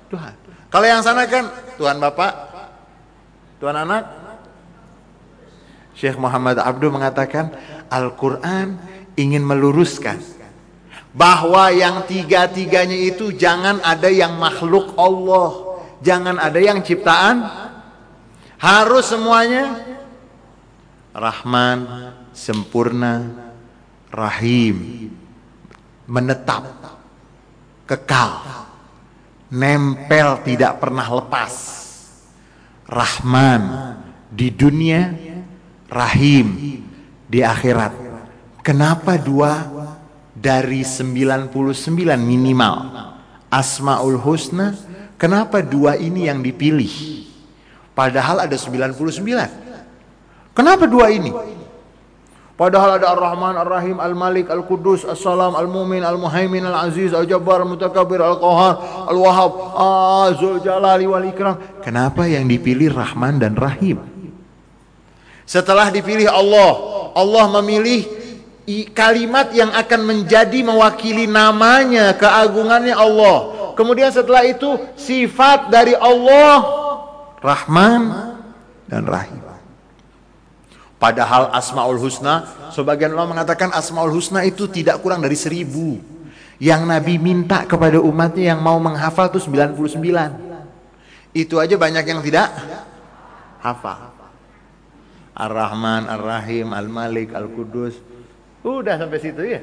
Tuhan. Kalau yang sana kan Tuhan Bapak, Tuhan Anak. Syekh Muhammad Abdul mengatakan Al-Quran ingin meluruskan bahwa yang tiga-tiganya itu jangan ada yang makhluk Allah, jangan ada yang ciptaan, harus semuanya Rahman, sempurna, Rahim, menetap, kekal, nempel tidak pernah lepas. Rahman di dunia, Rahim di akhirat. Kenapa dua dari 99 minimal Asmaul Husna? Kenapa dua ini yang dipilih? Padahal ada 99. Kenapa dua ini? Padahal ada Ar-Rahman, Ar-Rahim, Al-Malik, Al-Qudus, As-Salam, Al-Mumin, Al-Muhaimin, Al-Aziz, Al-Jabbar, Al-Mutakabir, Al-Qahar, Al-Wahab, Azul Jalali wal Ikram. Kenapa yang dipilih Rahman dan Rahim? Setelah dipilih Allah, Allah memilih kalimat yang akan menjadi mewakili namanya, keagungannya Allah. Kemudian setelah itu sifat dari Allah Rahman dan Rahim. Padahal Asmaul Husna, sebagian ulama mengatakan Asmaul Husna itu tidak kurang dari seribu. Yang Nabi minta kepada umatnya yang mau menghafal itu 99. Itu aja banyak yang tidak hafal. Ar-Rahman, Ar-Rahim, Al-Malik, Al-Qudus. Udah sampai situ ya.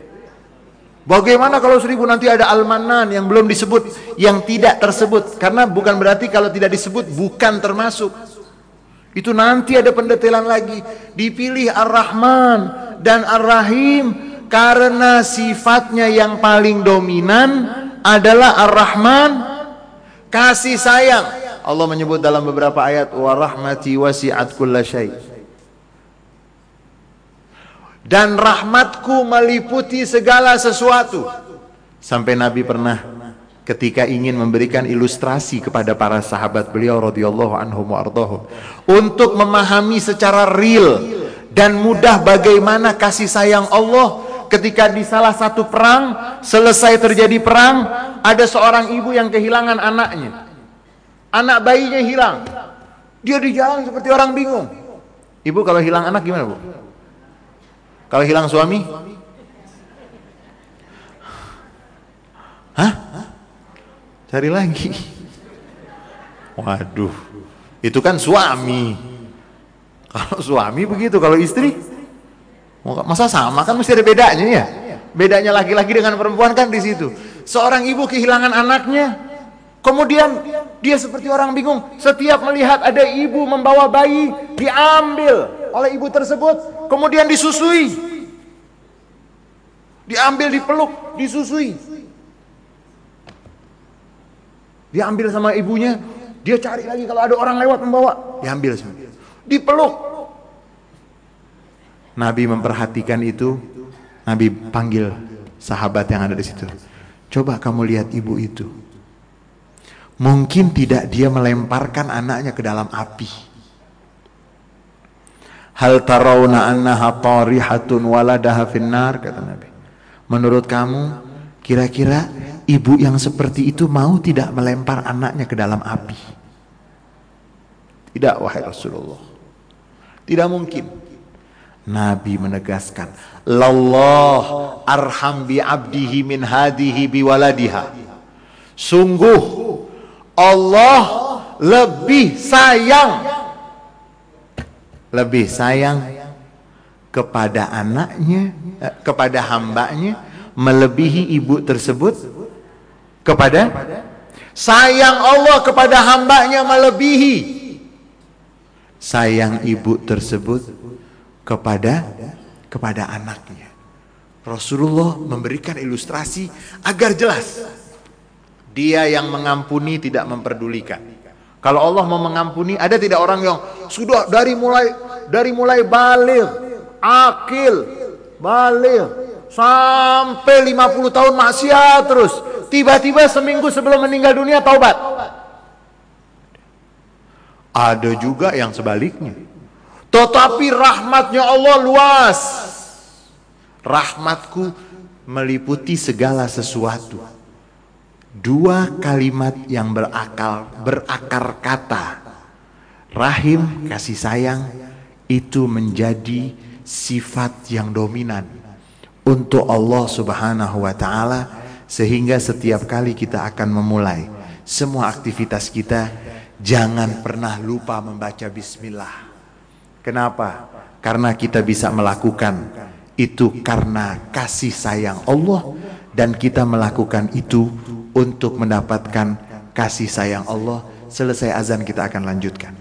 Bagaimana kalau seribu nanti ada almanan yang belum disebut, yang tidak tersebut? Karena bukan berarti kalau tidak disebut bukan termasuk. Itu nanti ada pendetailan lagi. Dipilih Ar-Rahman dan Ar-Rahim karena sifatnya yang paling dominan adalah Ar-Rahman kasih sayang. Allah menyebut dalam beberapa ayat wa rahmati wasi'at kullasyai dan rahmatku meliputi segala sesuatu. Sampai Nabi pernah ketika ingin memberikan ilustrasi kepada para sahabat beliau radhiyallahu anhum wa untuk memahami secara real dan mudah bagaimana kasih sayang Allah ketika di salah satu perang selesai terjadi perang ada seorang ibu yang kehilangan anaknya. Anak bayinya hilang. Dia di jalan seperti orang bingung. Ibu kalau hilang anak gimana bu? Kalau hilang suami? Hah? Cari lagi. Waduh. Itu kan suami. Kalau suami begitu, kalau istri masa sama kan mesti ada bedanya ya. Bedanya laki-laki dengan perempuan kan di situ. Seorang ibu kehilangan anaknya, kemudian dia seperti orang bingung. Setiap melihat ada ibu membawa bayi, diambil oleh ibu tersebut kemudian disusui. Diambil, dipeluk, disusui. Diambil sama ibunya, dia cari lagi kalau ada orang lewat membawa, diambil sama. Dipeluk. Nabi memperhatikan itu, Nabi panggil sahabat yang ada di situ. Coba kamu lihat ibu itu. Mungkin tidak dia melemparkan anaknya ke dalam api. Hal tarawna annaha tarihatun waladaha finnar kata Nabi. Menurut kamu kira-kira ibu yang seperti itu mau tidak melempar anaknya ke dalam api? Tidak wahai Rasulullah. Tidak mungkin. Nabi menegaskan, "Lallah arham bi abdihi min hadihi bi waladiha." Sungguh Allah lebih sayang lebih sayang kepada anaknya, eh, kepada hambanya, melebihi ibu tersebut kepada sayang Allah kepada hambanya melebihi sayang ibu tersebut kepada kepada anaknya. Rasulullah memberikan ilustrasi agar jelas. Dia yang mengampuni tidak memperdulikan. Kalau Allah mau mengampuni, ada tidak orang yang sudah dari mulai dari mulai balik, akil, balik sampai 50 tahun maksiat terus. Tiba-tiba seminggu sebelum meninggal dunia taubat. Ada juga yang sebaliknya. Tetapi rahmatnya Allah luas. Rahmatku meliputi segala sesuatu. Dua kalimat yang berakal, berakar kata. Rahim, kasih sayang, itu menjadi sifat yang dominan untuk Allah subhanahu wa ta'ala sehingga setiap kali kita akan memulai semua aktivitas kita jangan pernah lupa membaca bismillah. Kenapa? karena kita bisa melakukan itu karena kasih sayang Allah dan kita melakukan itu untuk mendapatkan kasih sayang Allah. Selesai azan kita akan lanjutkan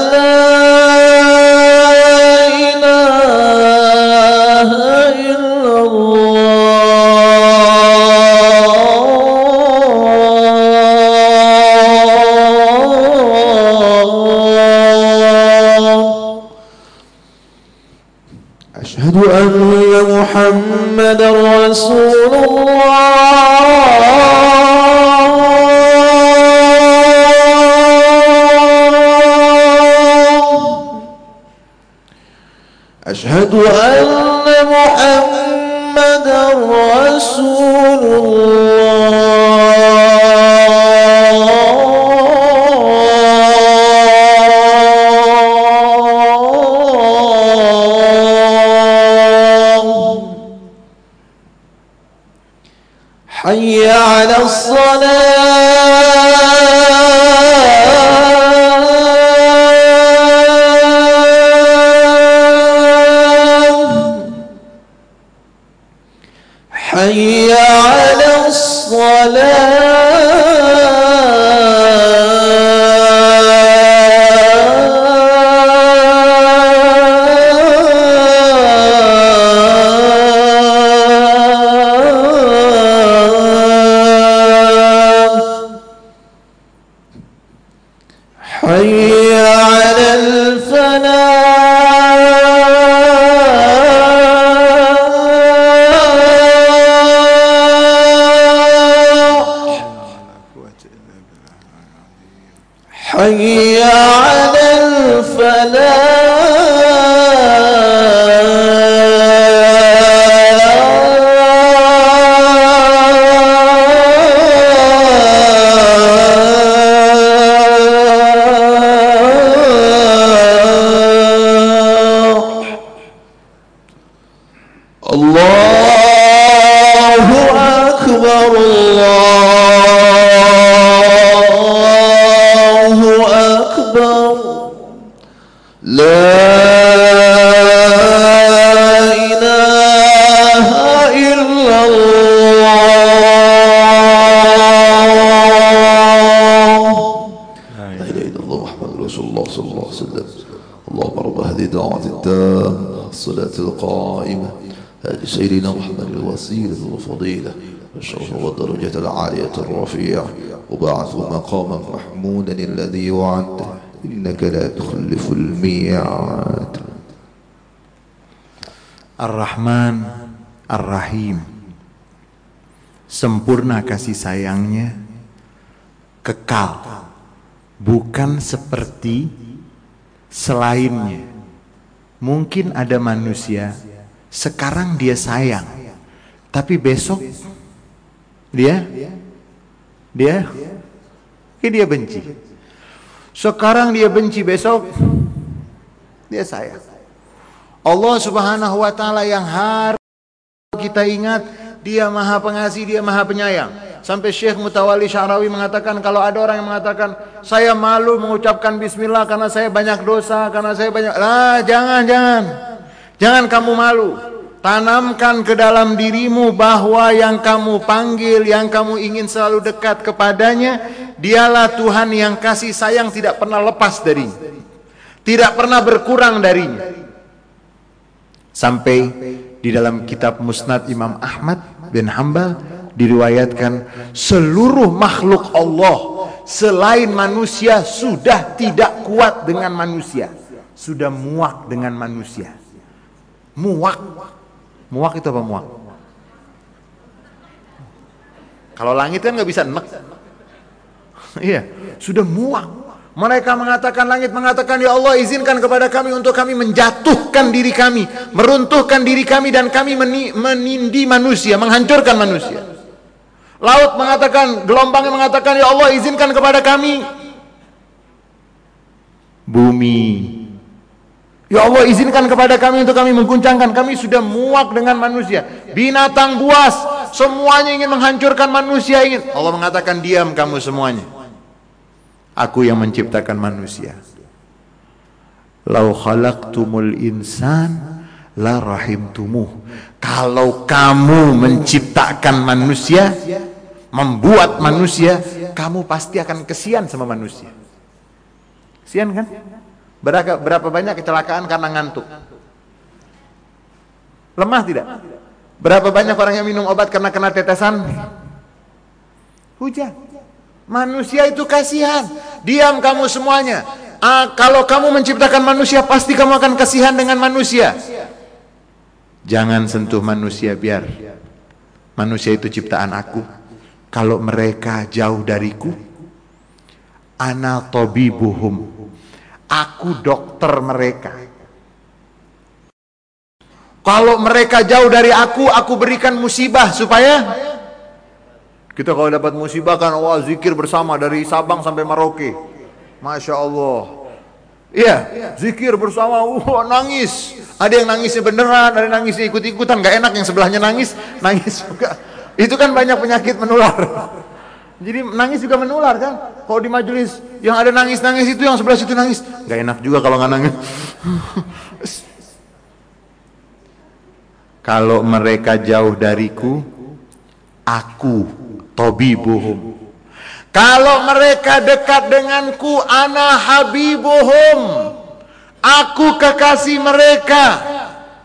الوسيلة والفضيلة والشرف والدرجة العالية الرفيعة وبعث مقاما محمودا الذي وعدته إنك لا تخلف الميعاد Ar-Rahman, Ar-Rahim. Sempurna kasih sayangnya, kekal, bukan seperti selainnya. Mungkin ada manusia sekarang dia sayang, tapi besok dia dia dia benci. Sekarang dia benci, besok dia sayang. Allah Subhanahu wa taala yang harus kita ingat, dia Maha Pengasih, dia Maha Penyayang. Sampai Syekh Mutawali Syahrawi mengatakan kalau ada orang yang mengatakan saya malu mengucapkan bismillah karena saya banyak dosa, karena saya banyak lah jangan jangan. Jangan kamu malu. Tanamkan ke dalam dirimu bahwa yang kamu panggil, yang kamu ingin selalu dekat kepadanya, dialah Tuhan yang kasih sayang tidak pernah lepas darinya. Tidak pernah berkurang darinya. Sampai di dalam kitab Musnad Imam Ahmad bin Hambal diriwayatkan seluruh makhluk Allah selain manusia sudah tidak kuat dengan manusia sudah muak dengan manusia muak muak itu apa muak kalau langit kan nggak bisa enek [laughs] iya sudah muak mereka mengatakan langit mengatakan ya Allah izinkan kepada kami untuk kami menjatuhkan diri kami, meruntuhkan diri kami dan kami menindi manusia, menghancurkan manusia. Laut mengatakan, gelombangnya mengatakan ya Allah izinkan kepada kami bumi. Ya Allah izinkan kepada kami untuk kami mengguncangkan Kami sudah muak dengan manusia Binatang buas Semuanya ingin menghancurkan manusia ingin Allah mengatakan diam kamu semuanya Aku yang menciptakan manusia. Lau khalaqtumul insan la rahimtumuh. Kalau kamu menciptakan manusia, membuat manusia, kamu pasti akan kesian sama manusia. Kesian kan? Berapa, berapa banyak kecelakaan karena ngantuk? Lemah tidak? Berapa banyak orang yang minum obat karena kena tetesan? Hujan. Manusia itu kasihan. Diam kamu semuanya. Ah, kalau kamu menciptakan manusia, pasti kamu akan kasihan dengan manusia. Jangan sentuh manusia biar manusia itu ciptaan aku. Kalau mereka jauh dariku, ana tobibuhum. Aku dokter mereka. Kalau mereka jauh dari aku, aku berikan musibah supaya kita kalau dapat musibah kan wah zikir bersama dari Sabang sampai Maroke. Masya Allah. Iya, zikir bersama, wah nangis. Ada yang nangisnya beneran, ada yang nangisnya ikut-ikutan, gak enak yang sebelahnya nangis, nangis juga. Itu kan banyak penyakit menular. Jadi nangis juga menular kan? Kalau di majelis yang ada nangis-nangis itu yang sebelah situ nangis, gak enak juga kalau nggak nangis. [laughs] kalau mereka jauh dariku, aku tabibuhum kalau mereka dekat denganku ana habibuhum aku kekasih mereka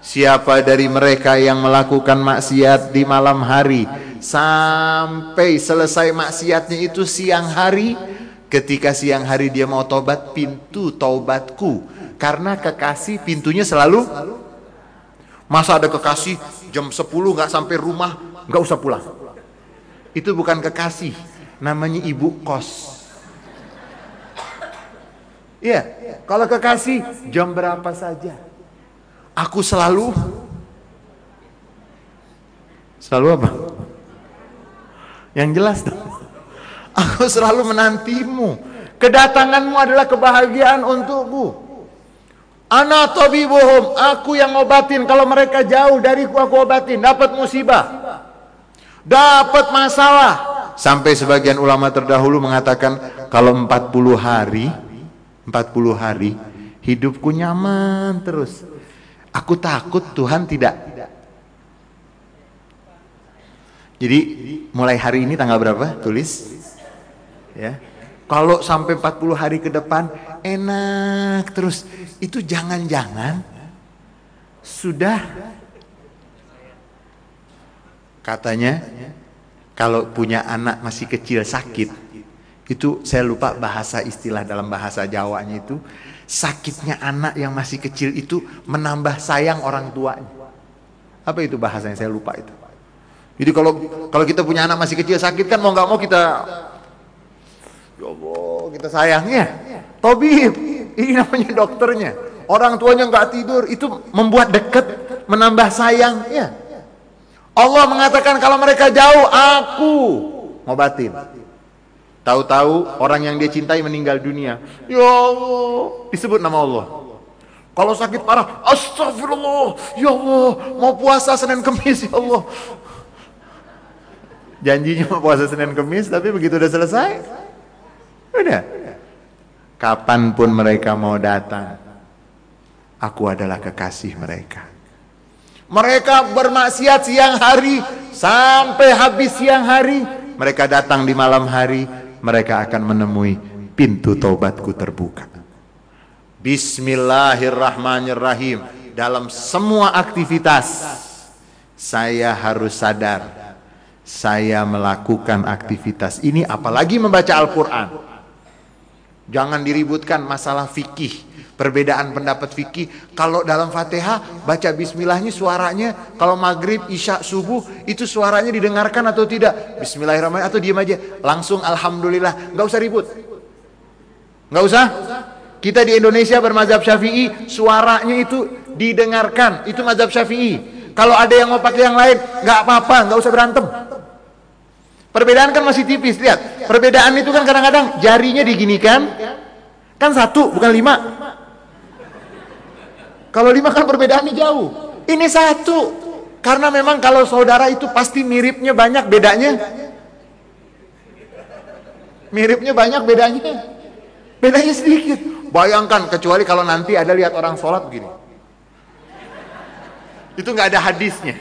siapa dari mereka yang melakukan maksiat di malam hari sampai selesai maksiatnya itu siang hari ketika siang hari dia mau tobat pintu taubatku karena kekasih pintunya selalu masa ada kekasih jam 10 nggak sampai rumah nggak usah pulang itu bukan kekasih, namanya ibu kos. Iya, kalau kekasih jam berapa saja. Aku selalu selalu apa? Yang jelas dong. Aku selalu menantimu. Kedatanganmu adalah kebahagiaan untukku. Ana tabibuhum, aku yang ngobatin kalau mereka jauh dariku aku obatin, dapat musibah dapat masalah. Sampai sebagian ulama terdahulu mengatakan kalau 40 hari, 40 hari hidupku nyaman terus. Aku takut Tuhan tidak. Jadi mulai hari ini tanggal berapa? Tulis. Ya. Kalau sampai 40 hari ke depan enak terus. Itu jangan-jangan sudah Katanya kalau punya anak masih kecil sakit, itu saya lupa bahasa istilah dalam bahasa Jawanya itu, sakitnya anak yang masih kecil itu menambah sayang orang tuanya. Apa itu bahasanya saya lupa itu. Jadi kalau kalau kita punya anak masih kecil sakit kan mau nggak mau kita ya Allah kita sayangnya. Tobib, ini namanya dokternya. Orang tuanya nggak tidur, itu membuat dekat, menambah sayang. Ya. Allah mengatakan kalau mereka jauh, aku ngobatin. Tahu-tahu orang yang dia cintai meninggal dunia. Ya Allah, disebut nama Allah. Kalau sakit parah, astagfirullah, ya Allah, mau puasa Senin Kemis, ya Allah. Janjinya mau puasa Senin Kemis, tapi begitu udah selesai, udah. Kapan pun mereka mau datang, aku adalah kekasih mereka. Mereka bermaksiat siang hari sampai habis siang hari. Mereka datang di malam hari, mereka akan menemui pintu taubatku terbuka. Bismillahirrahmanirrahim. Dalam semua aktivitas saya harus sadar saya melakukan aktivitas ini apalagi membaca Al-Qur'an. Jangan diributkan masalah fikih, perbedaan pendapat fikih. Kalau dalam Fatihah baca bismillahnya suaranya kalau maghrib, isya, subuh itu suaranya didengarkan atau tidak? Bismillahirrahmanirrahim atau diam aja? Langsung alhamdulillah, nggak usah ribut. Nggak usah? Kita di Indonesia bermazhab Syafi'i, suaranya itu didengarkan, itu mazhab Syafi'i. Kalau ada yang mau pakai yang lain, nggak apa-apa, nggak usah berantem. Perbedaan kan masih tipis, lihat. Perbedaan itu kan kadang-kadang jarinya diginikan, kan satu bukan lima. Kalau lima kan perbedaannya jauh. Ini satu. Karena memang kalau saudara itu pasti miripnya banyak bedanya. Miripnya banyak bedanya. Bedanya sedikit. Bayangkan kecuali kalau nanti ada lihat orang sholat begini. Itu nggak ada hadisnya.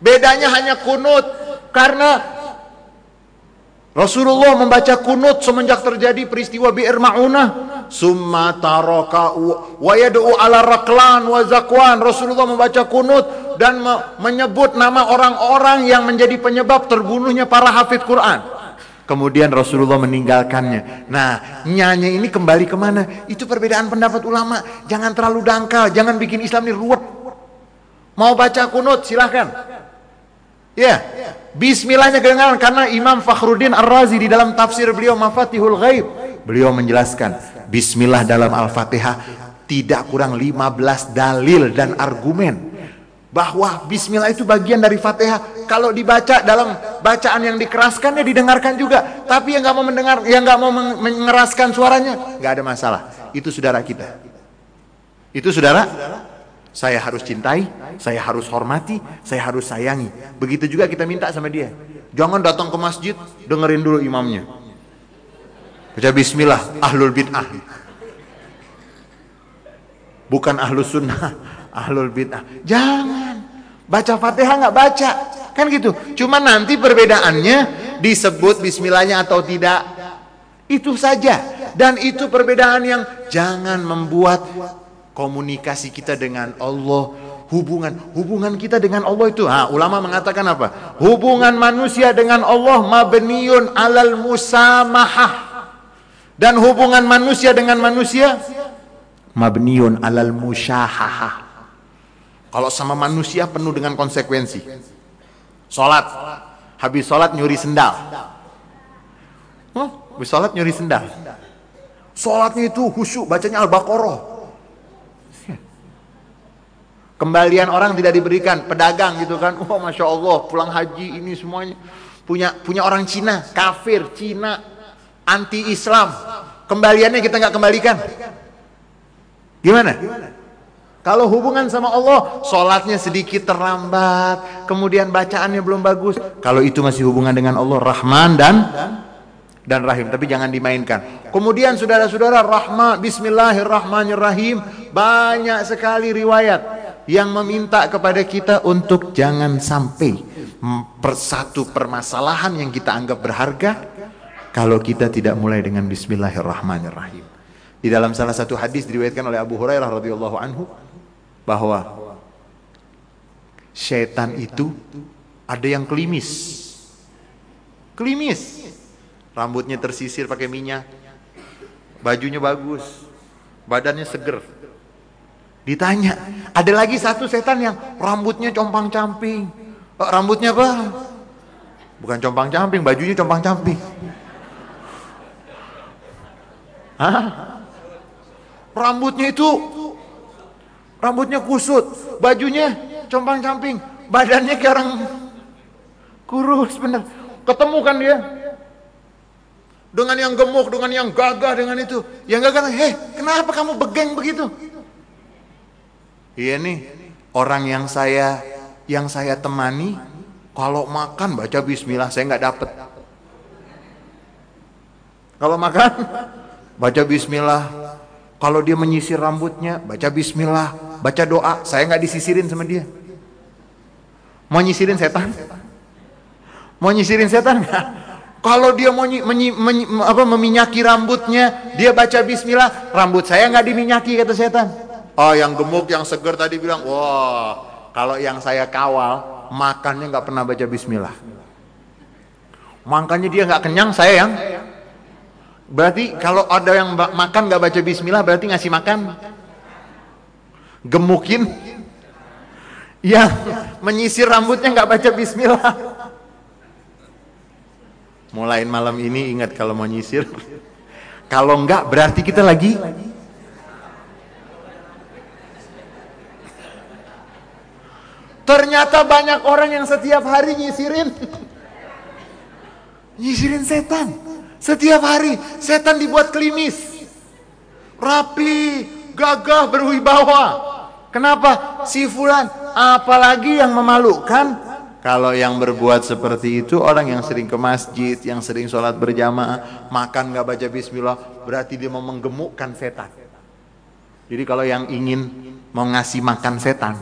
Bedanya hanya kunut karena Rasulullah membaca kunut semenjak terjadi peristiwa Bi'ir Ma'unah. Summa taraka wa yad'u ala raklan wa zakwan. Rasulullah membaca kunut dan menyebut nama orang-orang yang menjadi penyebab terbunuhnya para hafid Quran. Kemudian Rasulullah meninggalkannya. Nah, nyanyi ini kembali ke mana? Itu perbedaan pendapat ulama. Jangan terlalu dangkal, jangan bikin Islam ini ruwet. Mau baca kunut, silahkan. Ya, Bismillahnya kedengaran karena Imam Fakhruddin Ar-Razi di dalam tafsir beliau Mafatihul Ghaib. Beliau menjelaskan, Bismillah dalam Al-Fatihah tidak kurang 15 dalil dan argumen bahwa bismillah itu bagian dari Fatihah. Kalau dibaca dalam bacaan yang dikeraskan ya didengarkan juga. Tapi yang nggak mau mendengar, yang nggak mau mengeraskan suaranya, nggak ada masalah. Itu saudara kita. Itu saudara saya harus cintai, saya harus hormati, saya harus sayangi. Begitu juga kita minta sama dia. Jangan datang ke masjid, dengerin dulu imamnya. Baca bismillah, ahlul bid'ah. Bukan ahlus sunnah, [laughs] ahlul bid'ah. Jangan. Baca Fatihah nggak baca. Kan gitu. Cuma nanti perbedaannya disebut bismillahnya atau tidak. Itu saja. Dan itu perbedaan yang jangan membuat komunikasi kita dengan Allah hubungan hubungan kita dengan Allah itu ha, ulama mengatakan apa hubungan manusia dengan Allah mabniun alal musamahah dan hubungan manusia dengan manusia mabniun alal musyahahah kalau sama manusia penuh dengan konsekuensi. Sholat, habis sholat nyuri sendal. Oh, habis sholat nyuri sendal. Sholatnya itu khusyuk, bacanya Al-Baqarah. Kembalian orang tidak diberikan, pedagang gitu kan. Oh, masya Allah, pulang haji ini semuanya punya punya orang Cina, kafir Cina, anti Islam. Kembaliannya kita nggak kembalikan. Gimana? Kalau hubungan sama Allah, sholatnya sedikit terlambat, kemudian bacaannya belum bagus. Kalau itu masih hubungan dengan Allah, Rahman dan dan Rahim, tapi jangan dimainkan. Kemudian saudara-saudara, Rahma, Bismillahirrahmanirrahim, banyak sekali riwayat yang meminta kepada kita untuk jangan sampai persatu permasalahan yang kita anggap berharga kalau kita tidak mulai dengan Bismillahirrahmanirrahim. Di dalam salah satu hadis diriwayatkan oleh Abu Hurairah radhiyallahu anhu, bahwa setan itu ada yang klimis. Klimis. Rambutnya tersisir pakai minyak. Bajunya bagus. Badannya seger. Ditanya, ada lagi satu setan yang rambutnya compang-camping. Oh, rambutnya apa? Bukan compang-camping, bajunya compang-camping. Hah? Rambutnya itu rambutnya kusut, bajunya compang-camping, badannya kayak kurus bener. Ketemu kan dia? Dengan yang gemuk, dengan yang gagah, dengan itu. Yang gagah, heh, kenapa kamu begeng begitu? Iya nih, orang yang saya yang saya temani, kalau makan baca bismillah, saya nggak dapet. Kalau makan, baca bismillah. Kalau dia menyisir rambutnya, baca bismillah. Baca doa, saya nggak disisirin sama dia. Mau nyisirin setan? Mau nyisirin setan? Kalau dia mau nyi, menyi, menyi, apa, meminyaki rambutnya, dia baca bismillah, rambut saya nggak diminyaki kata setan. Oh yang gemuk, yang seger tadi bilang, wah kalau yang saya kawal, makannya nggak pernah baca bismillah. Makanya dia nggak kenyang, saya yang Berarti kalau ada yang makan nggak baca bismillah berarti ngasih makan gemukin yang menyisir rambutnya nggak baca bismillah. Mulain malam ini ingat kalau mau nyisir. Kalau enggak berarti kita lagi Ternyata banyak orang yang setiap hari nyisirin Nyisirin setan setiap hari setan dibuat klimis. Rapi, gagah, berwibawa. Kenapa? Si fulan, apalagi yang memalukan kalau yang berbuat seperti itu orang yang sering ke masjid, yang sering sholat berjamaah, makan gak baca bismillah, berarti dia mau menggemukkan setan. Jadi kalau yang ingin mau ngasih makan setan,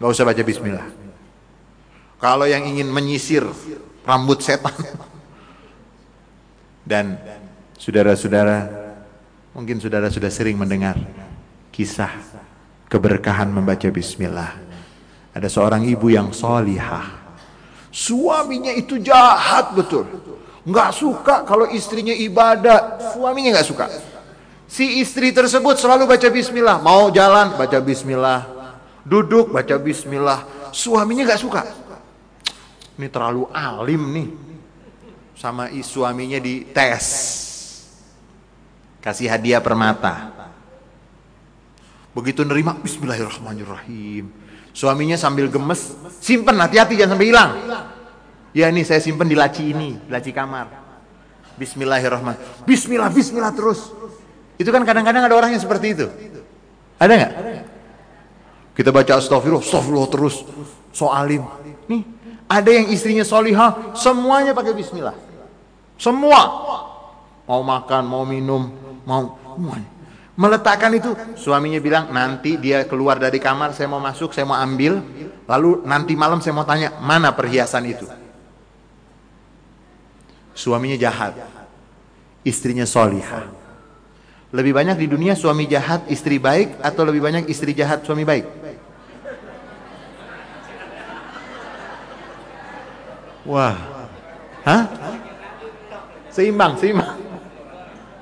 gak usah baca bismillah. Kalau yang ingin menyisir rambut setan, dan saudara-saudara, mungkin saudara sudah sering mendengar kisah keberkahan membaca bismillah. Ada seorang ibu yang solihah. Suaminya itu jahat betul. Nggak suka kalau istrinya ibadah. Suaminya nggak suka. Si istri tersebut selalu baca bismillah. Mau jalan, baca bismillah. Duduk, baca bismillah. Suaminya nggak suka. Ini terlalu alim nih. Sama suaminya di tes kasih hadiah permata. Begitu nerima Bismillahirrahmanirrahim. Suaminya sambil gemes simpen hati-hati jangan sampai hilang. Ya ini saya simpen di laci ini laci kamar. Bismillahirrahmanirrahim Bismillah Bismillah terus. Itu kan kadang-kadang ada orang yang seperti itu. Ada nggak kita baca astagfirullah astagfirullah terus soalim nih ada yang istrinya solihah semuanya pakai bismillah semua. Mau makan, mau minum, mau. Meletakkan itu, suaminya bilang, nanti dia keluar dari kamar, saya mau masuk, saya mau ambil. Lalu nanti malam saya mau tanya, mana perhiasan itu? Suaminya jahat. Istrinya solihah. Lebih banyak di dunia suami jahat, istri baik, atau lebih banyak istri jahat, suami baik? Wah. Hah? Seimbang, seimbang.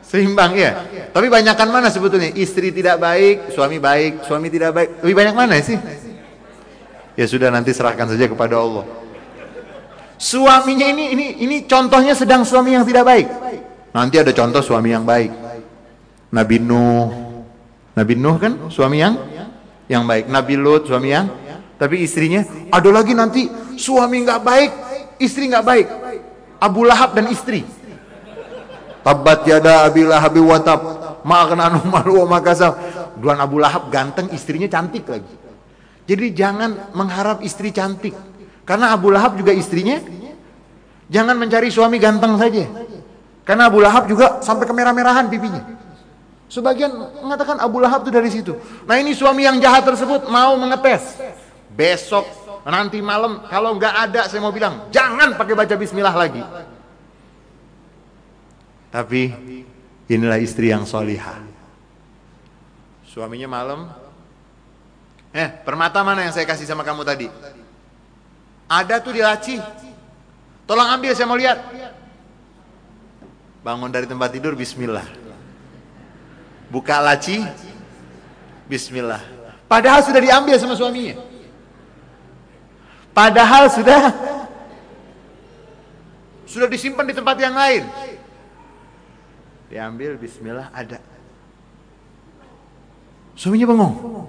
Seimbang ya. Tapi banyakkan mana sebetulnya? Istri tidak baik, suami baik, suami tidak baik. Lebih banyak mana sih? Ya sudah nanti serahkan saja kepada Allah. Suaminya ini ini ini contohnya sedang suami yang tidak baik. Nanti ada contoh suami yang baik. Nabi Nuh. Nabi Nuh kan suami yang yang baik. Nabi Lut suami yang tapi istrinya ada lagi nanti suami nggak baik, istri nggak baik. Abu Lahab dan istri. Tabat yada Abi Lahab wa tab. Ma'akan anu malu wa makasab. Duan Abu Lahab ganteng, istrinya cantik lagi. Jadi jangan mengharap istri cantik. Karena Abu Lahab juga istrinya jangan mencari suami ganteng saja. Karena Abu Lahab juga sampai kemerah-merahan pipinya. Sebagian mengatakan Abu Lahab itu dari situ. Nah ini suami yang jahat tersebut mau mengetes. Besok nanti malam kalau nggak ada saya mau bilang jangan pakai baca Bismillah lagi. Tapi inilah istri yang solihah. Suaminya malam, eh permata mana yang saya kasih sama kamu tadi? Ada tuh di laci. Tolong ambil saya mau lihat. Bangun dari tempat tidur, Bismillah. Buka laci, Bismillah. Padahal sudah diambil sama suaminya. Padahal sudah sudah disimpan di tempat yang lain. Diambil bismillah ada. Suaminya bengong. Loh,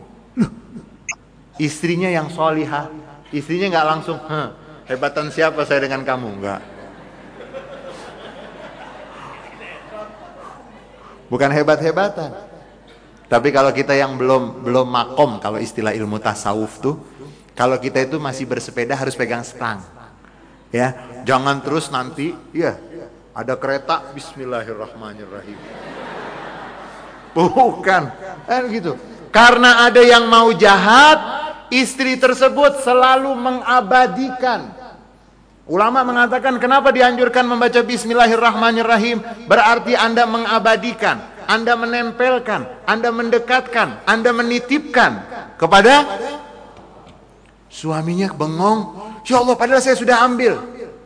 istrinya yang solihah, istrinya nggak langsung, hebatan siapa saya dengan kamu? Enggak. Bukan hebat-hebatan. Tapi kalau kita yang belum belum makom, kalau istilah ilmu tasawuf tuh, kalau kita itu masih bersepeda harus pegang stang. Ya, jangan terus nanti, ya, ada kereta bismillahirrahmanirrahim. Bukan, kan gitu. Karena ada yang mau jahat, istri tersebut selalu mengabadikan Ulama mengatakan kenapa dianjurkan membaca bismillahirrahmanirrahim? Berarti Anda mengabadikan, Anda menempelkan, Anda mendekatkan, Anda menitipkan kepada suaminya bengong. Ya Allah, padahal saya sudah ambil.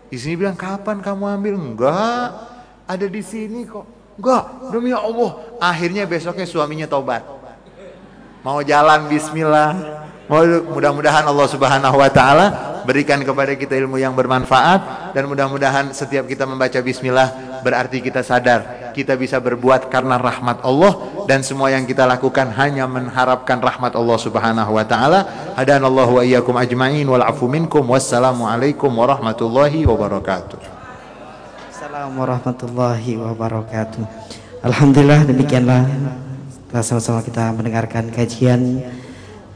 Sini bilang, "Kapan kamu ambil?" Enggak, ada di sini kok. Enggak, demi Allah. Akhirnya besoknya suaminya tobat. Mau jalan bismillah, Mudah-mudahan Allah Subhanahu wa taala berikan kepada kita ilmu yang bermanfaat dan mudah-mudahan setiap kita membaca bismillah berarti kita sadar kita bisa berbuat karena rahmat Allah dan semua yang kita lakukan hanya mengharapkan rahmat Allah Subhanahu wa taala. Hadanallahu wa iyyakum ajmain wal afu minkum wassalamu alaikum warahmatullahi wabarakatuh. Assalamualaikum warahmatullahi wabarakatuh. Alhamdulillah demikianlah sama-sama kita mendengarkan kajian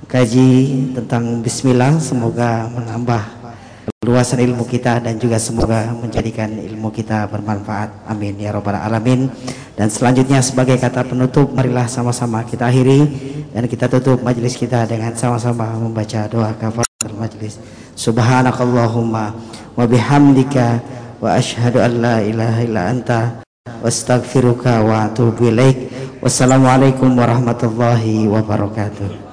kaji tentang bismillah semoga menambah luasan ilmu kita dan juga semoga menjadikan ilmu kita bermanfaat. Amin ya robbal alamin. Dan selanjutnya sebagai kata penutup marilah sama-sama kita akhiri dan kita tutup majelis kita dengan sama-sama membaca doa kafaratul majelis subhanakallahumma wa bihamdika wa ashhadu an la ilaha illa anta wastaghfiruka wa atubu ilaik. Wassalamualaikum warahmatullahi wabarakatuh